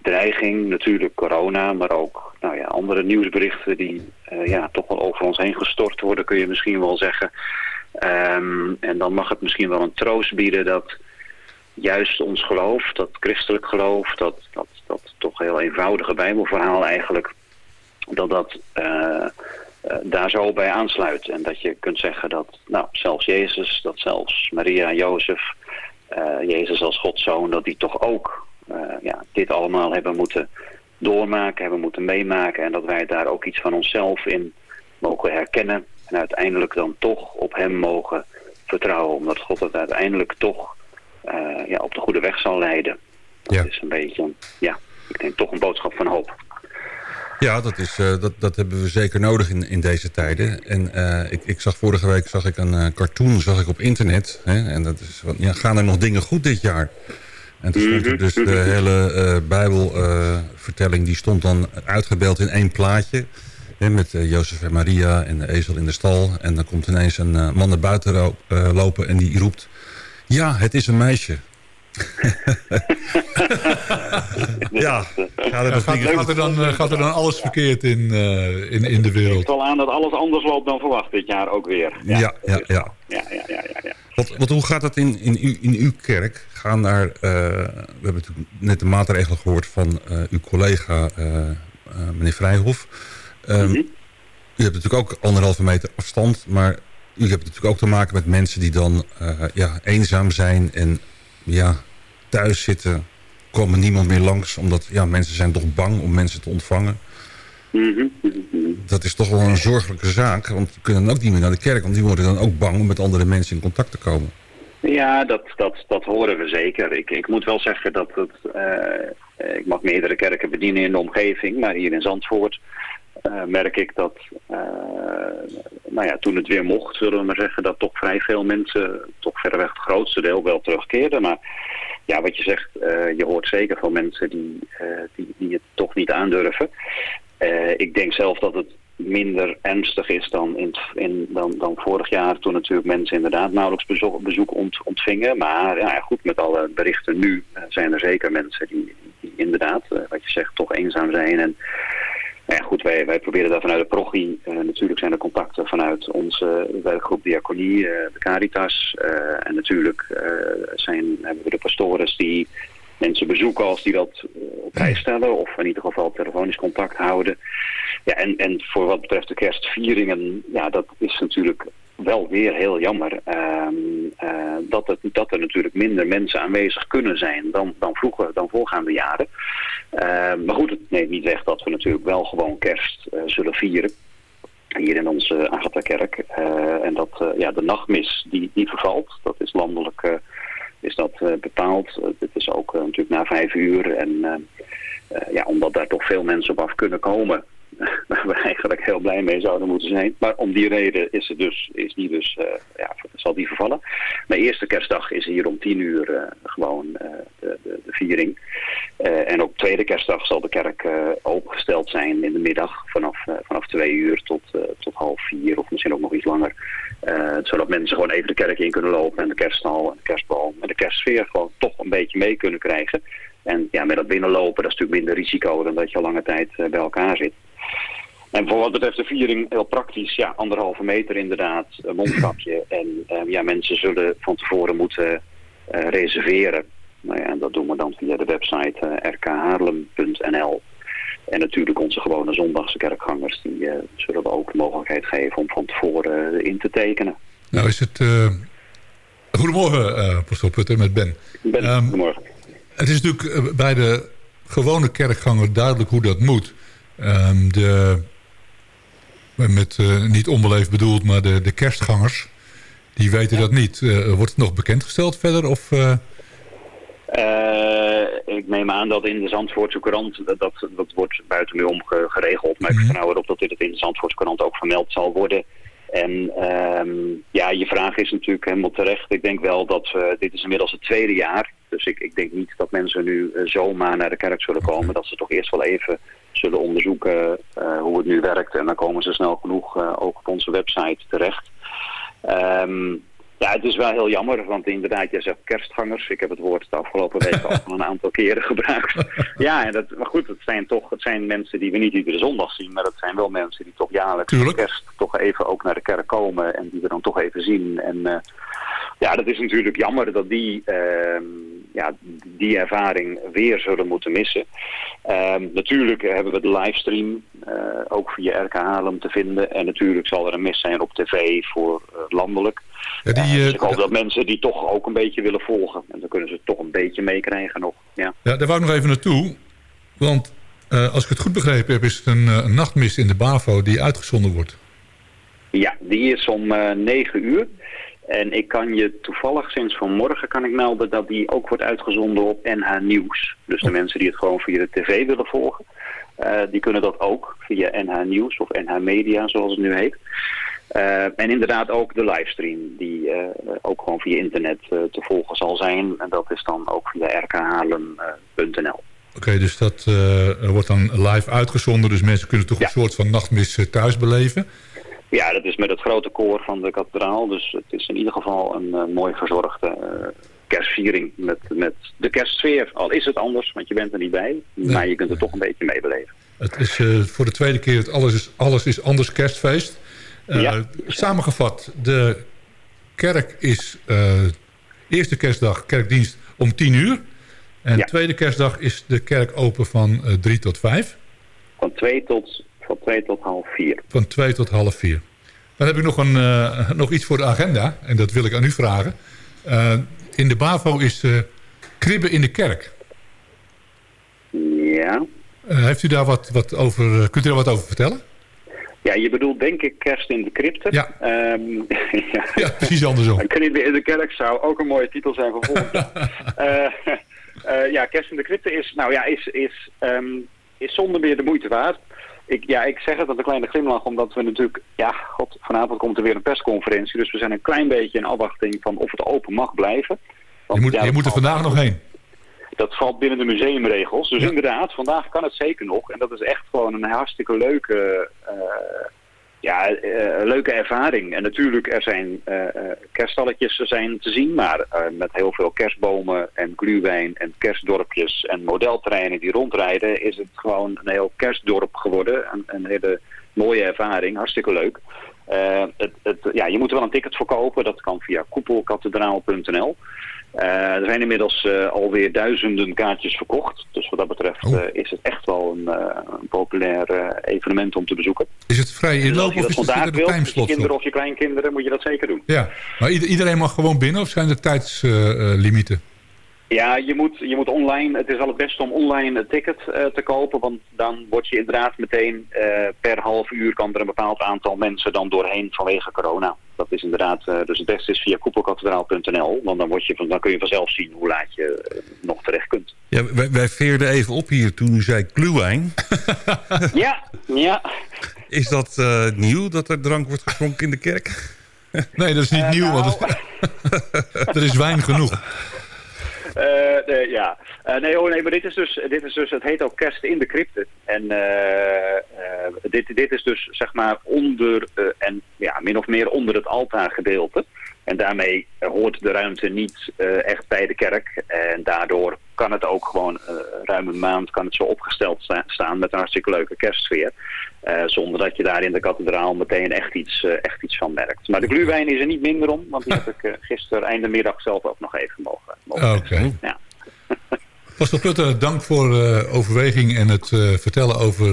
dreiging, natuurlijk corona, maar ook nou ja, andere nieuwsberichten die eh, ja, toch wel over ons heen gestort worden, kun je misschien wel zeggen. Ehm, en dan mag het misschien wel een troost bieden dat juist ons geloof, dat christelijk geloof, dat, dat, dat toch heel eenvoudige bijbelverhaal eigenlijk, dat dat eh, eh, daar zo bij aansluit. En dat je kunt zeggen dat nou, zelfs Jezus, dat zelfs Maria, Jozef, eh, Jezus als Godszoon, dat die toch ook ja, dit allemaal hebben moeten doormaken, hebben moeten meemaken. En dat wij daar ook iets van onszelf in mogen herkennen. En uiteindelijk dan toch op hem mogen vertrouwen. Omdat God het uiteindelijk toch eh, ja, op de goede weg zal leiden. Dat is een beetje, ja, ik denk toch een boodschap van hoop. Ja, dat, is, eh, dat, dat hebben we zeker nodig in, in deze tijden. En eh, ik, ik zag vorige week zag ik een eh, cartoon zag ik op internet. Hè, en dat is van, ja, gaan er nog dingen goed dit jaar? En toen stond er dus de hele eh, Bijbelvertelling... die stond dan uitgebeeld in één plaatje. Hè, met eh, Jozef en Maria en de ezel in de stal. En dan komt ineens een eh, man naar buiten eh, lopen en die roept... Ja, het is een meisje. (laughs) ja, Ja, gaat, gaat er dan, gaat er dan alles verkeerd in, eh, in, in de wereld? Het al aan dat alles anders loopt dan verwacht dit jaar ook weer. Ja, ja, ja. Ja, ja, ja, ja, ja. Wat, wat, hoe gaat dat in, in, uw, in uw kerk? Gaan daar, eh, we hebben natuurlijk net de maatregelen gehoord van eh, uw collega eh, meneer Vrijhof. Ehm, U hebt natuurlijk ook anderhalve meter afstand, maar u hebt natuurlijk ook te maken met mensen die dan ja, eenzaam zijn en ja, thuis zitten. Komen niemand meer langs, omdat ja, mensen zijn toch bang om mensen te ontvangen. Dat is toch wel een zorgelijke zaak, want die kunnen ook niet meer naar de kerk, want die worden dan ook bang om met andere mensen in contact te komen. Ja, dat, dat, dat horen we zeker. Ik, ik moet wel zeggen dat het, eh, ik mag meerdere kerken bedienen in de omgeving, maar hier in Zandvoort eh, merk ik dat, eh, nou ja, toen het weer mocht, zullen we maar zeggen, dat toch vrij veel mensen, toch verreweg het grootste deel wel terugkeerden. Maar ja, wat je zegt, je hoort zeker van mensen die, die, die het toch niet aandurven. Eh, ik denk zelf dat het minder ernstig is dan, in, in, dan, dan vorig jaar... toen natuurlijk mensen inderdaad nauwelijks bezoek, bezoek ont, ontvingen. Maar ja, goed, met alle berichten nu eh, zijn er zeker mensen die, inderdaad, eh, wat je zegt, toch eenzaam zijn. En nou ja, goed, wij, wij proberen daar vanuit de prochie. natuurlijk zijn er contacten vanuit onze werkgroep Diaconie, eh, de Caritas. en natuurlijk zijn, hebben we de pastores die mensen bezoeken als die dat eh, op prijs stellen. Of in ieder geval telefonisch contact houden. Ja, en, en voor wat betreft de kerstvieringen, ja, dat is natuurlijk wel weer heel jammer. ehm, eh, dat, het, dat er natuurlijk minder mensen aanwezig kunnen zijn dan, dan vroeger, dan voorgaande jaren. Ehm, maar goed, het neemt niet weg dat we natuurlijk wel gewoon kerst eh, zullen vieren hier in onze Agatha-kerk. En dat ja, de nachtmis die, die vervalt, dat is landelijk is dat eh, bepaald. Eh, het is ook eh, natuurlijk na vijf uur. En eh, eh, ja, omdat daar toch veel mensen op af kunnen komen, (laughs) waar we eigenlijk heel blij mee zouden moeten zijn. Maar om die reden is, het dus, is die dus, eh, ja, zal die vervallen. Maar eerste kerstdag is hier om tien uur eh, gewoon eh, de, de, de viering. En op tweede kerstdag zal de kerk opengesteld zijn in de middag vanaf, vanaf twee uur tot, tot half vier of misschien ook nog iets langer. Zodat mensen gewoon even de kerk in kunnen lopen en de kerststal en de kerstbal en de kerstsfeer gewoon toch een beetje mee kunnen krijgen. En ja, met dat binnenlopen, dat is natuurlijk minder risico dan dat je al lange tijd bij elkaar zit. En voor wat betreft de viering, heel praktisch, ja, anderhalve meter inderdaad, een mondkapje. (clears throat) En eh, ja, mensen zullen van tevoren moeten eh, reserveren. Nou ja, en dat doen we dan via de website eh, rkhaarlem.nl. En natuurlijk onze gewone zondagse kerkgangers, die eh, zullen we ook de mogelijkheid geven om van tevoren in te tekenen. Nou is het... Goedemorgen, eh Pastor Putter, met Ben. Ben, Ehm, goedemorgen. Het is natuurlijk bij de gewone kerkganger duidelijk hoe dat moet. Ehm, de, met eh, niet onbeleefd bedoeld, maar de, de kerstgangers, die weten dat niet. Eh, wordt het nog bekendgesteld verder? Of, eh, ik neem aan dat in de Zandvoortse krant, dat, dat, dat wordt buiten nu om ge- geregeld. Maar ik vertrouw erop dat dit in de Zandvoortse krant ook vermeld zal worden. En ehm, ja, je vraag is natuurlijk helemaal terecht. Ik denk wel dat we, dit is inmiddels het tweede jaar. Dus ik, ik denk niet dat mensen nu eh, zomaar naar de kerk zullen komen. Dat ze toch eerst wel even zullen onderzoeken eh, hoe het nu werkt. En dan komen ze snel genoeg eh, ook op onze website terecht. Ehm, ja, het is wel heel jammer, want inderdaad, jij zegt kerstgangers. Ik heb het woord de afgelopen weken (laughs) al een aantal keren gebruikt. (laughs) Ja, en dat, maar goed, het zijn toch het zijn mensen die we niet iedere zondag zien, maar het zijn wel mensen die toch jaarlijks voor kerst toch even ook naar de kerk komen en die we dan toch even zien. En eh, ja, dat is natuurlijk jammer dat die, ehm, ja, die ervaring weer zullen moeten missen. Ehm, natuurlijk hebben we de livestream ook via RK Haarlem te vinden. En natuurlijk zal er een mis zijn op tv voor eh, landelijk. Ja, die, Eh, dus eh, ik hoop dat mensen die toch ook een beetje willen volgen. En dan kunnen ze het toch een beetje meekrijgen nog. Ja. ja, daar wou ik nog even naartoe. Want eh, als ik het goed begrepen heb, is het een, eh, nachtmis in de BAVO die uitgezonden wordt. Ja, die is om eh 9 uur. En ik kan je toevallig sinds vanmorgen kan ik melden dat die ook wordt uitgezonden op NH Nieuws. Dus de mensen die het gewoon via de tv willen volgen, eh, die kunnen dat ook via NH Nieuws of NH Media zoals het nu heet. Eh, en inderdaad ook de livestream die eh, ook gewoon via internet te volgen zal zijn. En dat is dan ook via rkhalem.nl. Oké, dus dat wordt dan live uitgezonden. Dus mensen kunnen toch een soort van nachtmis thuis beleven. Ja, dat is met het grote koor van de kathedraal. Dus het is in ieder geval een mooi verzorgde kerstviering met, met de kerstsfeer. Al is het anders, want je bent er niet bij. Maar je kunt het toch een beetje meebeleven. Het is eh, voor de tweede keer het Alles is, alles is Anders kerstfeest. Eh, Ja. Samengevat, de kerk is eh, eerste kerstdag kerkdienst om 10 uur. En tweede kerstdag is de kerk open van 3 tot 5. Van 2 tot, van 2 tot half 4. Van 2 tot half 4. Dan heb ik nog, een, nog iets voor de agenda. En dat wil ik aan u vragen. In de BAVO is eh kribben in de kerk. Ja. Eh, heeft u daar wat, wat over, eh, kunt u daar wat over vertellen? Ja, je bedoelt denk ik kerst in de crypte. Ja. Ehm, (laughs) ja. ja, precies andersom. En Kribben in de kerk zou ook een mooie titel zijn voor volgend jaar. (laughs) Ja, kerst in de crypte is, nou ja, is, is, ehm, is zonder meer de moeite waard. Ik, ja, ik zeg het met een kleine glimlach, omdat we natuurlijk... Ja, god, vanavond komt er weer een persconferentie. Dus we zijn een klein beetje in afwachting van of het open mag blijven. Want, Je moet, ja, je moet er vandaag nog heen. dat valt binnen de museumregels. Dus inderdaad, vandaag kan het zeker nog. En dat is echt gewoon een hartstikke leuke, eh, ja, eh, leuke ervaring. En natuurlijk, er zijn eh, kerststalletjes zijn te zien, maar met heel veel kerstbomen en gluwijn en kerstdorpjes en modeltreinen die rondrijden, is het gewoon een heel kerstdorp geworden. Een, een hele mooie ervaring, hartstikke leuk. Het, het, ja, je moet wel een ticket voor kopen. Dat kan via koepelkathedraal.nl. Eh, er zijn inmiddels eh, alweer duizenden kaartjes verkocht. Dus wat dat betreft Oh. eh, is het echt wel een, een populair evenement om te bezoeken. Is het vrij inloop of is het wilt, met je timeslot? kinderen of je kleinkinderen, moet je dat zeker doen. Ja, maar ieder- iedereen mag gewoon binnen of zijn er tijdslimieten? Ja, je moet, je moet online, het is al het beste om online een ticket eh, te kopen, want dan word je inderdaad meteen eh, per half uur kan er een bepaald aantal mensen dan doorheen vanwege corona. Dat is inderdaad, eh, dus het beste is via koepelkathedraal.nl, want dan, word je, dan kun je vanzelf zien hoe laat je nog terecht kunt. Ja, wij, wij veerden even op hier toen u zei kluwijn. (laughs) ja, ja. Is dat eh, nieuw dat er drank wordt geschonken in de kerk? Nee, dat is niet nieuw, want (laughs) er is wijn genoeg. Eh, ja. Eh, nee, oh, nee, maar dit is, dus, dit is dus, het heet ook kerst in de crypte. En eh, dit, dit is dus, zeg maar, onder, en ja, min of meer onder het altaargedeelte. En daarmee hoort de ruimte niet echt bij de kerk. En daardoor kan het ook gewoon eh, ruim een maand kan het zo opgesteld sta- staan met een hartstikke leuke kerstsfeer. Eh, zonder dat je daar in de kathedraal meteen echt iets, eh, echt iets van merkt. Maar de gluwijn is er niet minder om, want die heb ik gisteren einde middag zelf ook nog even mogen. mogen Oké. Ja. (laughs) Pastor Putter, dank voor overweging en het vertellen over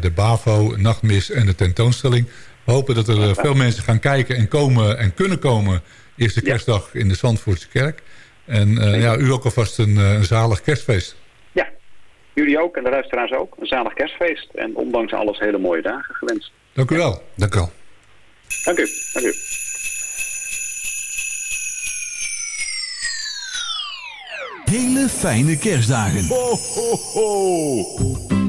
de BAVO, nachtmis en de tentoonstelling. We hopen dat er veel mensen gaan kijken en komen en kunnen komen eerste kerstdag in de Zandvoortse kerk. En eh, ja, u ook alvast een, eh, een zalig kerstfeest. ja, jullie ook en de luisteraars ook. Een zalig kerstfeest en ondanks alles hele mooie dagen gewenst. Dank u wel. Dank u wel. Dank u. Dank u. Hele fijne kerstdagen. Ho, ho, ho.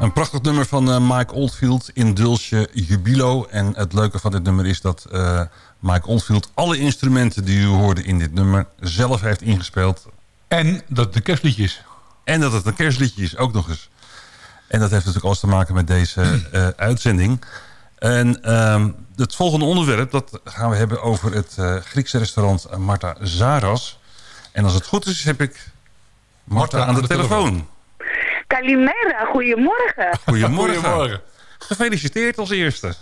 Een prachtig nummer van eh, Mike Oldfield in Dulce Jubilo. En het leuke van dit nummer is dat eh, Mike Oldfield... alle instrumenten die u hoorde in dit nummer zelf heeft ingespeeld. En dat het een kerstliedje is. En dat het een kerstliedje is, ook nog eens. En dat heeft natuurlijk alles te maken met deze eh, uitzending. En ehm, het volgende onderwerp, dat gaan we hebben over het Griekse restaurant Marta Zaras. En als het goed is, heb ik Marta, aan, de, telefoon. Calimera, goedemorgen. Goedemorgen. Gefeliciteerd als eerste.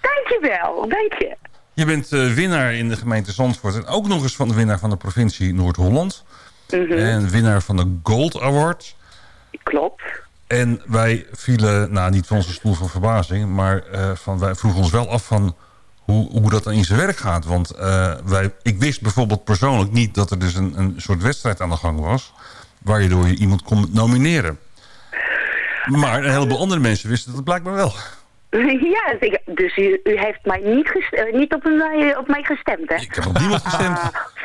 Dankjewel, dank je. Je bent eh, winnaar in de gemeente Zandvoort. En ook nog eens van de winnaar van de provincie Noord-Holland. Mhm. En winnaar van de Gold Award. Klopt. En wij vielen, nou niet van onze stoel van verbazing... maar eh, van, wij vroegen ons wel af van hoe, hoe dat dan in zijn werk gaat. Want eh, wij, ik wist bijvoorbeeld persoonlijk niet dat er dus een, een soort wedstrijd aan de gang was... waardoor je iemand kon nomineren. Maar een heleboel andere mensen wisten dat blijkbaar wel. (laughs) Ja, dus u, u heeft mij niet, eh, niet op, mij, op mij gestemd, hè? Ik heb op niemand gestemd.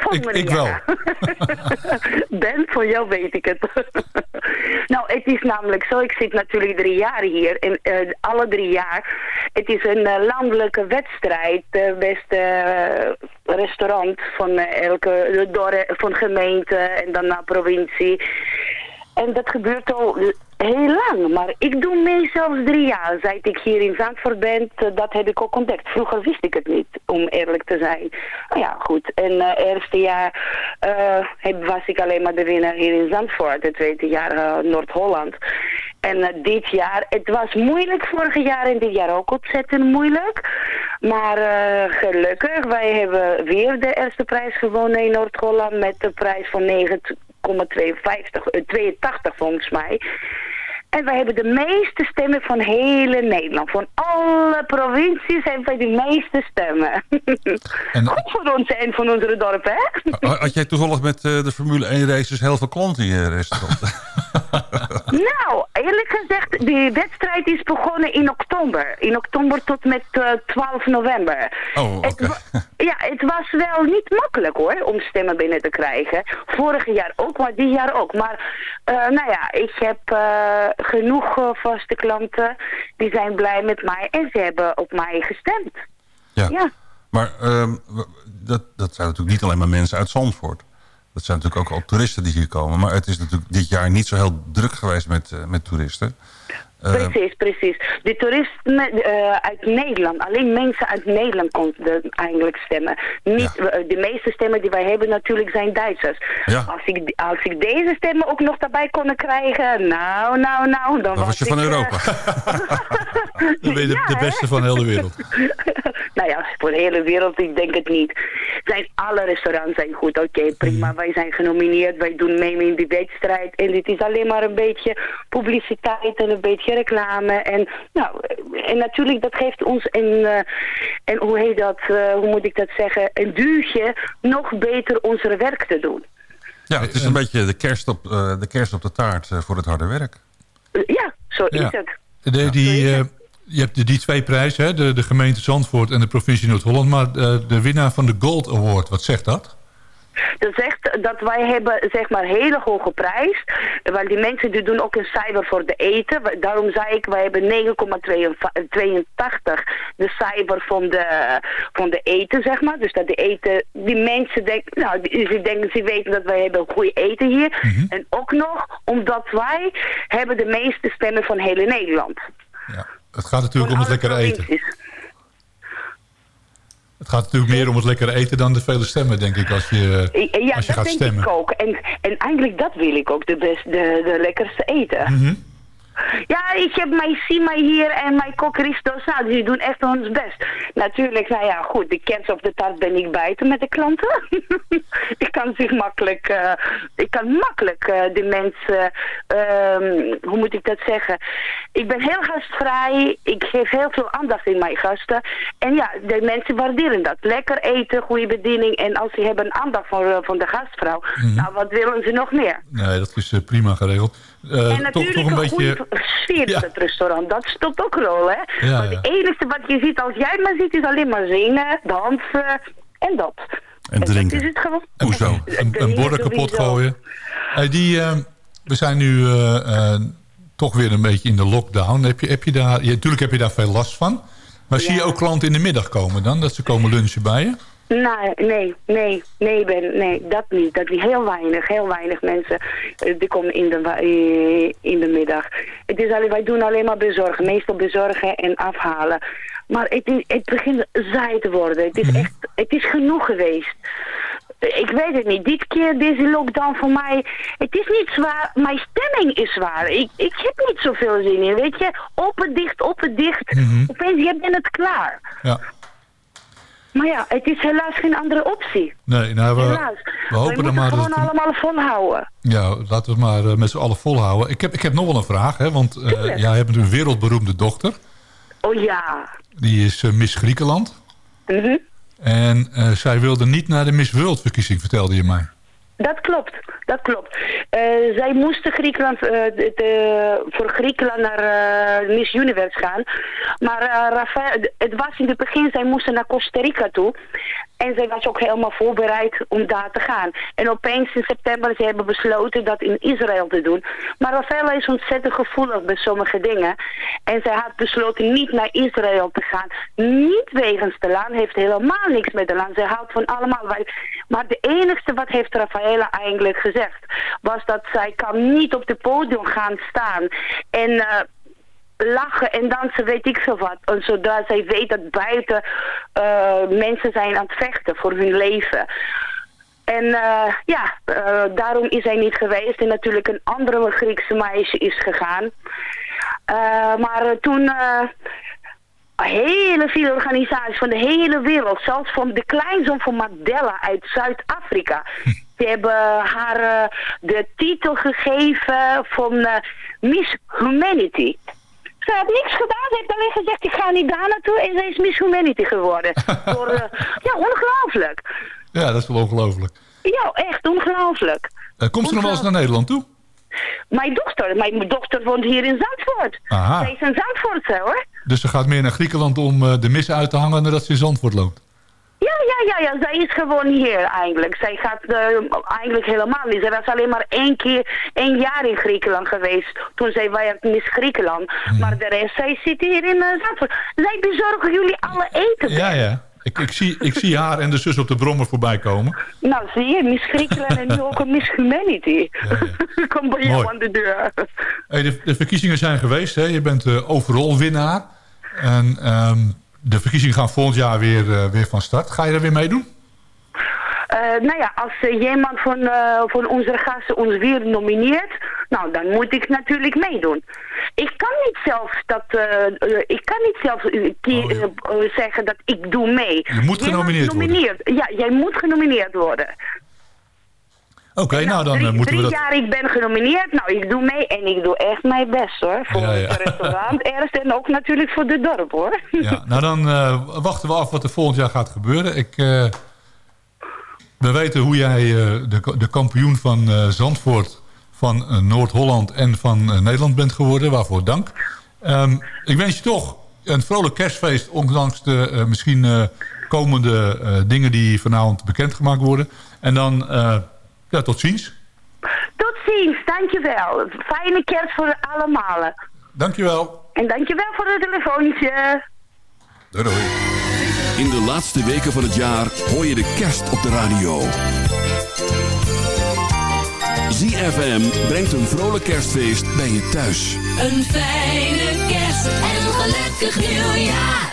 ik, ik wel. (laughs) ben, voor jou weet ik het. (laughs) nou, het is namelijk zo, ik zit natuurlijk drie jaar hier. En eh, alle drie jaar, het is een eh, landelijke wedstrijd. De beste eh, restaurant van eh, elke dorp, van gemeente en dan naar provincie. En dat gebeurt al heel lang. Maar ik doe mee zelfs drie jaar. Zijt ik hier in Zandvoort ben, eh, dat heb ik ook ontdekt. Vroeger wist ik het niet, om eerlijk te zijn. Maar ja, goed. En het eerste jaar uh, was ik alleen maar de winnaar hier in Zandvoort. Het tweede jaar Noord-Holland. En dit jaar, het was moeilijk vorig jaar en dit jaar ook ontzettend moeilijk. Maar gelukkig, wij hebben weer de eerste prijs gewonnen in Noord-Holland met de prijs van 9 1,82 uh, eh, volgens mij. En wij hebben de meeste stemmen van hele Nederland. Van alle provincies hebben wij de meeste stemmen. (laughs) Goed voor ons en van onze dorp, hè? Ha- Had jij toevallig met eh, de Formule 1 races heel veel klanten in je restaurant? (laughs) Nou, eerlijk gezegd, die wedstrijd is begonnen in oktober. In oktober tot met eh, 12 november. Oh, oké. Ja, het was wel niet makkelijk hoor, om stemmen binnen te krijgen. Vorig jaar ook, maar dit jaar ook. Maar eh, nou ja, ik heb eh, genoeg eh, vaste klanten. Die zijn blij met mij en ze hebben op mij gestemd. Ja. Ja. Maar ehm, dat, dat zijn natuurlijk niet alleen maar mensen uit Zandvoort. Dat zijn natuurlijk ook al toeristen die hier komen. Maar het is natuurlijk dit jaar niet zo heel druk geweest met, eh, met toeristen. Eh, Precies, precies. De toeristen eh, uit Nederland, alleen mensen uit Nederland konden eigenlijk stemmen. Niet, eh, de meeste stemmen die wij hebben natuurlijk zijn Duitsers. Ja. Als, ik, als ik deze stemmen ook nog daarbij kon krijgen, nou, nou, nou, dan, dan was je van ik, Europa. (laughs) Dan ben je de, de beste van heel de wereld. (laughs) nou ja, voor de hele wereld, ik denk het niet. Zijn, alle restaurants zijn goed, oké, prima. Mhm. Wij zijn genomineerd, wij doen mee in die wedstrijd. En dit is alleen maar een beetje publiciteit en een beetje reclame. En, nou, en natuurlijk, dat geeft ons een, eh, en hoe heet dat, eh, hoe moet ik dat zeggen, een duwtje nog beter ons werk te doen. ja, het is een beetje de kerst op, eh, de, kerst op de taart eh, voor het harde werk. Ja, zo Ja. is het. De, die, eh, je hebt de- die twee prijzen, hè? De, de gemeente Zandvoort en de provincie Noord-Holland. Maar eh, de winnaar van de Gold Award, wat zegt dat? Dat zegt dat wij hebben zeg maar hele hoge prijs. Want die mensen die doen ook een cijfer voor de eten. Daarom zei ik, wij hebben 9,82 de cijfer van de, van de eten, zeg maar. Dus dat de eten, die mensen denken, nou, ze denken, ze weten dat wij hebben goed eten hier. En ook nog omdat wij hebben de meeste stemmen van hele Nederland. Het gaat natuurlijk om het lekkere eten. Het gaat natuurlijk meer om het lekkere eten dan de vele stemmen, denk ik, als je, Ja, als je dat gaat denk stemmen. ik ook. En, en eigenlijk dat wil ik ook, de, best, de, de lekkerste eten. Mhm. Ja, ik heb mijn Sima hier en mijn kok Christos. Nou, die doen echt ons best. Natuurlijk, nou ja, goed, de kerst op de taart ben ik buiten met de klanten. (laughs) ik kan zich makkelijk, eh, ik kan makkelijk eh, de mensen, ehm, hoe moet ik dat zeggen? Ik ben heel gastvrij, ik geef heel veel aandacht in mijn gasten. En ja, de mensen waarderen dat. Lekker eten, goede bediening en als ze hebben aandacht voor, eh, van de gastvrouw, Mhm. nou, wat willen ze nog meer? Nee, dat is prima geregeld. Eh, En toch, natuurlijk toch een een goede beetje... sfeer in het restaurant. Dat stopt ook rol, hè? Ja, ja. het enige wat je ziet als jij maar ziet is alleen maar zingen, dansen en dat. En drinken. Dat is het gewoon. Hoezo? (laughs) Een, een borden kapot gooien. Hey, die, eh, we zijn nu eh, eh, toch weer een beetje in de lockdown. Heb je, heb je daar, je, natuurlijk heb je daar veel last van. Maar zie je ook klanten in de middag komen dan? Dat ze komen lunchen bij je? Nee, nee, nee, nee, ben, nee, dat niet. Dat niet. Heel weinig, heel weinig mensen eh, die komen in de, eh, in de middag. Het is alleen, wij doen alleen maar bezorgen, meestal bezorgen en afhalen. Maar het, is, het begint saai te worden. Het is echt, het is genoeg geweest. Ik weet het niet. Dit keer, deze lockdown voor mij, het is niet zwaar. Mijn stemming is zwaar. Ik, ik heb niet zoveel zin in, weet je. Open, dicht, open, dicht. Opeens, je bent het klaar. Ja. Maar ja, het is helaas geen andere optie. Nee, nou, we, helaas. we hopen we dan moeten maar dat gewoon allemaal volhouden. Ja, laten we het maar eh, met z'n allen volhouden. Ik heb, ik heb nog wel een vraag, hè, want eh Tuurlijk. jij hebt een wereldberoemde dochter. Oh ja. Die is eh, Miss Griekenland. Mhm. En eh, zij wilde niet naar de Miss World verkiezing, vertelde je mij. Dat klopt, dat klopt. Eh, zij moesten Griekenland, eh, de- voor Griekenland naar eh, Miss Universe gaan. Maar Rafael, het was in het begin, zij moesten naar Costa Rica toe. En zij was ook helemaal voorbereid om daar te gaan. En opeens in september, ze hebben besloten dat in Israël te doen. Maar Rafaela is ontzettend gevoelig bij sommige dingen. En zij had besloten niet naar Israël te gaan. Niet wegens de land, heeft helemaal niks met de land. Zij houdt van allemaal. Maar de enigste wat heeft Rafaela eigenlijk gezegd... was dat zij kan niet op het podium gaan staan. En... eh, lachen en dansen, weet ik veel wat. En zij weet dat buiten eh, mensen zijn aan het vechten voor hun leven. En eh, ja, daarom is hij niet geweest. En natuurlijk een andere Griekse meisje is gegaan. Maar toen... hele veel organisaties van de hele wereld, zelfs van de kleinzoon van Mandela uit Zuid-Afrika. (laughs) Ze hebben haar eh, de titel gegeven van eh, Miss Humanity. Ze heeft niks gedaan, ze heeft alleen gezegd ik ga niet daar naartoe en ze is Miss Humanity geworden. (laughs) Door, eh, ja, ongelooflijk. Ja, dat is wel ongelooflijk. Ja, echt ongelooflijk. Komt ze nog wel eens naar Nederland toe? Mijn dochter, mijn dochter woont hier in Zandvoort. Aha. Zij is een Zandvoortse hoor. Dus ze gaat meer naar Griekenland om de mis uit te hangen... nadat ze in Zandvoort loopt. Ja, ja, ja, ja, zij is gewoon hier eigenlijk. Zij gaat eh, eigenlijk helemaal niet. Zij was alleen maar één keer, één jaar in Griekenland geweest. Toen zij werd Miss Griekenland. Maar de rest, zij zit hier in uh, Zandvoort. Zij bezorgen jullie alle eten. Ja, ja. Ik, ik, zie, ik zie haar en de zus op de brommer voorbij komen. Nou, zie je, Miss Griekenland en nu ook een Miss Humanity. (laughs) Kom bij jou aan de deur. Hey, de, de verkiezingen zijn geweest. Hè? Je bent uh, overal winnaar. En ehm, de verkiezingen gaan volgend jaar weer, eh, weer van start. Ga je er weer meedoen? Eh, nou ja, als eh, iemand van, van onze gasten ons weer nomineert, nou dan moet ik natuurlijk meedoen. Ik kan niet zelf dat, ik kan niet zelf eh, zeggen dat ik doe mee. Je moet genomineerd worden. Ja, jij moet genomineerd worden. Oké, nou dan eh, drie moeten we dat... jaar ik ben genomineerd, nou ik doe mee en ik doe echt mijn best hoor. Voor Ja, ja. het restaurant (laughs) eerst en ook natuurlijk voor de dorp hoor. Ja, nou dan eh, wachten we af wat er volgend jaar gaat gebeuren. Ik, eh, we weten hoe jij eh, de, de kampioen van eh, Zandvoort, van eh, Noord-Holland en van eh, Nederland bent geworden. Waarvoor dank. Ehm, ik wens je toch een vrolijk kerstfeest, ondanks de eh, misschien eh, komende eh, dingen die vanavond bekendgemaakt worden. En dan eh, ja, tot ziens. Tot ziens, dankjewel. Fijne kerst voor allemaal. Dankjewel. En dankjewel voor het telefoontje. Doei doei. In de laatste weken van het jaar hoor je de kerst op de radio. ZFM brengt een vrolijk kerstfeest bij je thuis. Een fijne kerst en een gelukkig nieuwjaar.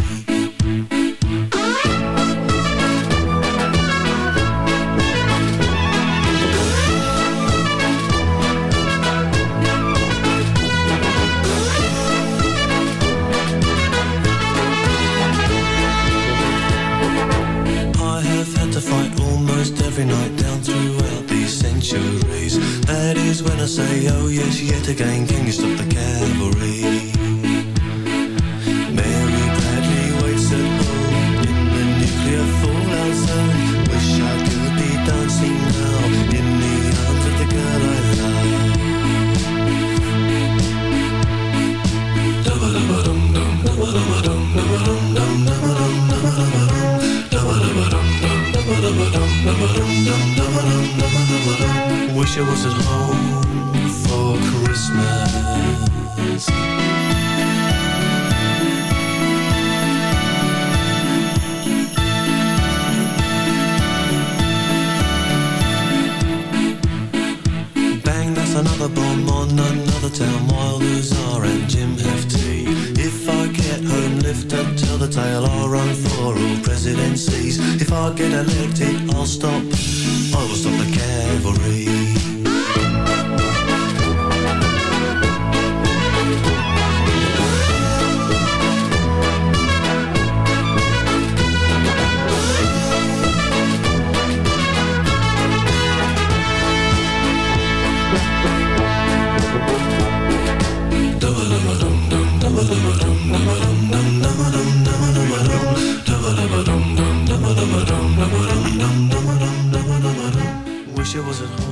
Yes,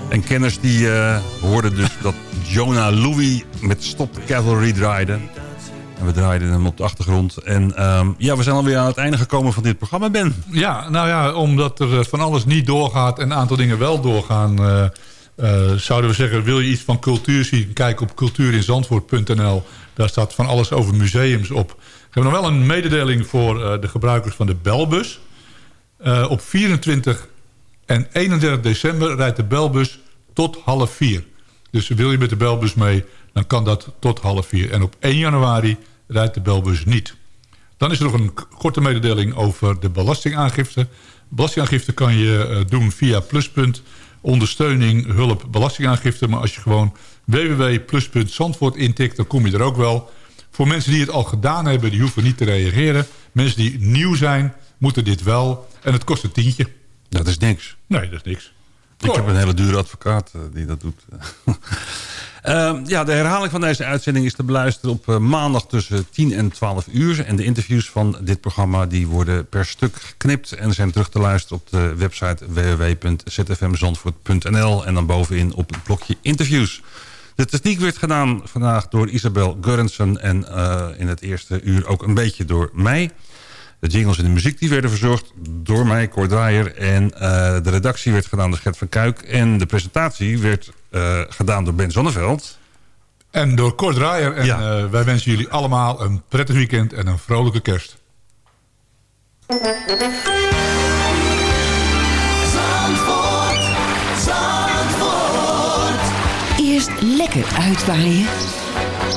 En kenners die eh, hoorden dus dat Jonah Louis met Stop Cavalry draaide. En we draaiden hem op de achtergrond. En ehm, ja, we zijn alweer aan het einde gekomen van dit programma, Ben. Ja, nou ja, omdat er eh, van alles niet doorgaat en een aantal dingen wel doorgaan... eh, zouden we zeggen, wil je iets van cultuur zien? Kijk op cultuurinzandvoort.nl. Daar staat van alles over museums op. We hebben nog wel een mededeling voor de gebruikers van de belbus. Op 24 en 31 december rijdt de belbus tot half vier. Dus wil je met de belbus mee, dan kan dat tot half vier. En op 1 januari rijdt de belbus niet. Dan is er nog een korte mededeling over de belastingaangifte. Belastingaangifte kan je eh, doen via Pluspunt. Ondersteuning, hulp, belastingaangifte. Maar als je gewoon www.plus.zandvoort intikt, dan kom je er ook wel. Voor mensen die het al gedaan hebben, die hoeven niet te reageren. Mensen die nieuw zijn, moeten dit wel. En het kost een tientje. Dat is niks. Nee, dat is niks. Ik heb een hele dure advocaat eh, die dat doet. (laughs) Ehm, ja, de herhaling van deze uitzending is te beluisteren op eh, maandag tussen 10 en 12 uur. En de interviews van dit programma die worden per stuk geknipt en zijn terug te luisteren op de website www.zfmzandvoort.nl en dan bovenin op het blokje interviews. De techniek werd gedaan vandaag door Isabel Gurrensen en eh, in het eerste uur ook een beetje door mij. De jingles en de muziek die werden verzorgd door mij, Cor Draaier. En eh, de redactie werd gedaan door Gert van Kuik. En de presentatie werd eh, gedaan door Ben Zonneveld. En door Kort Draaier. En eh, wij wensen jullie allemaal een prettig weekend en een vrolijke kerst. Zandvoort, Zandvoort. Eerst lekker uitwaaien.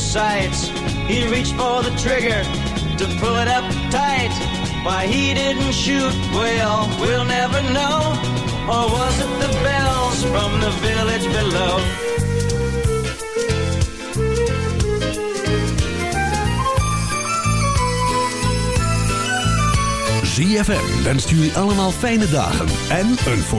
Sights. He reached for the trigger to pull it up tight. Why he didn't shoot, well, we'll never know. Or was it the bells from the village below? ZFM wenst jullie allemaal fijne dagen en een voorspoedig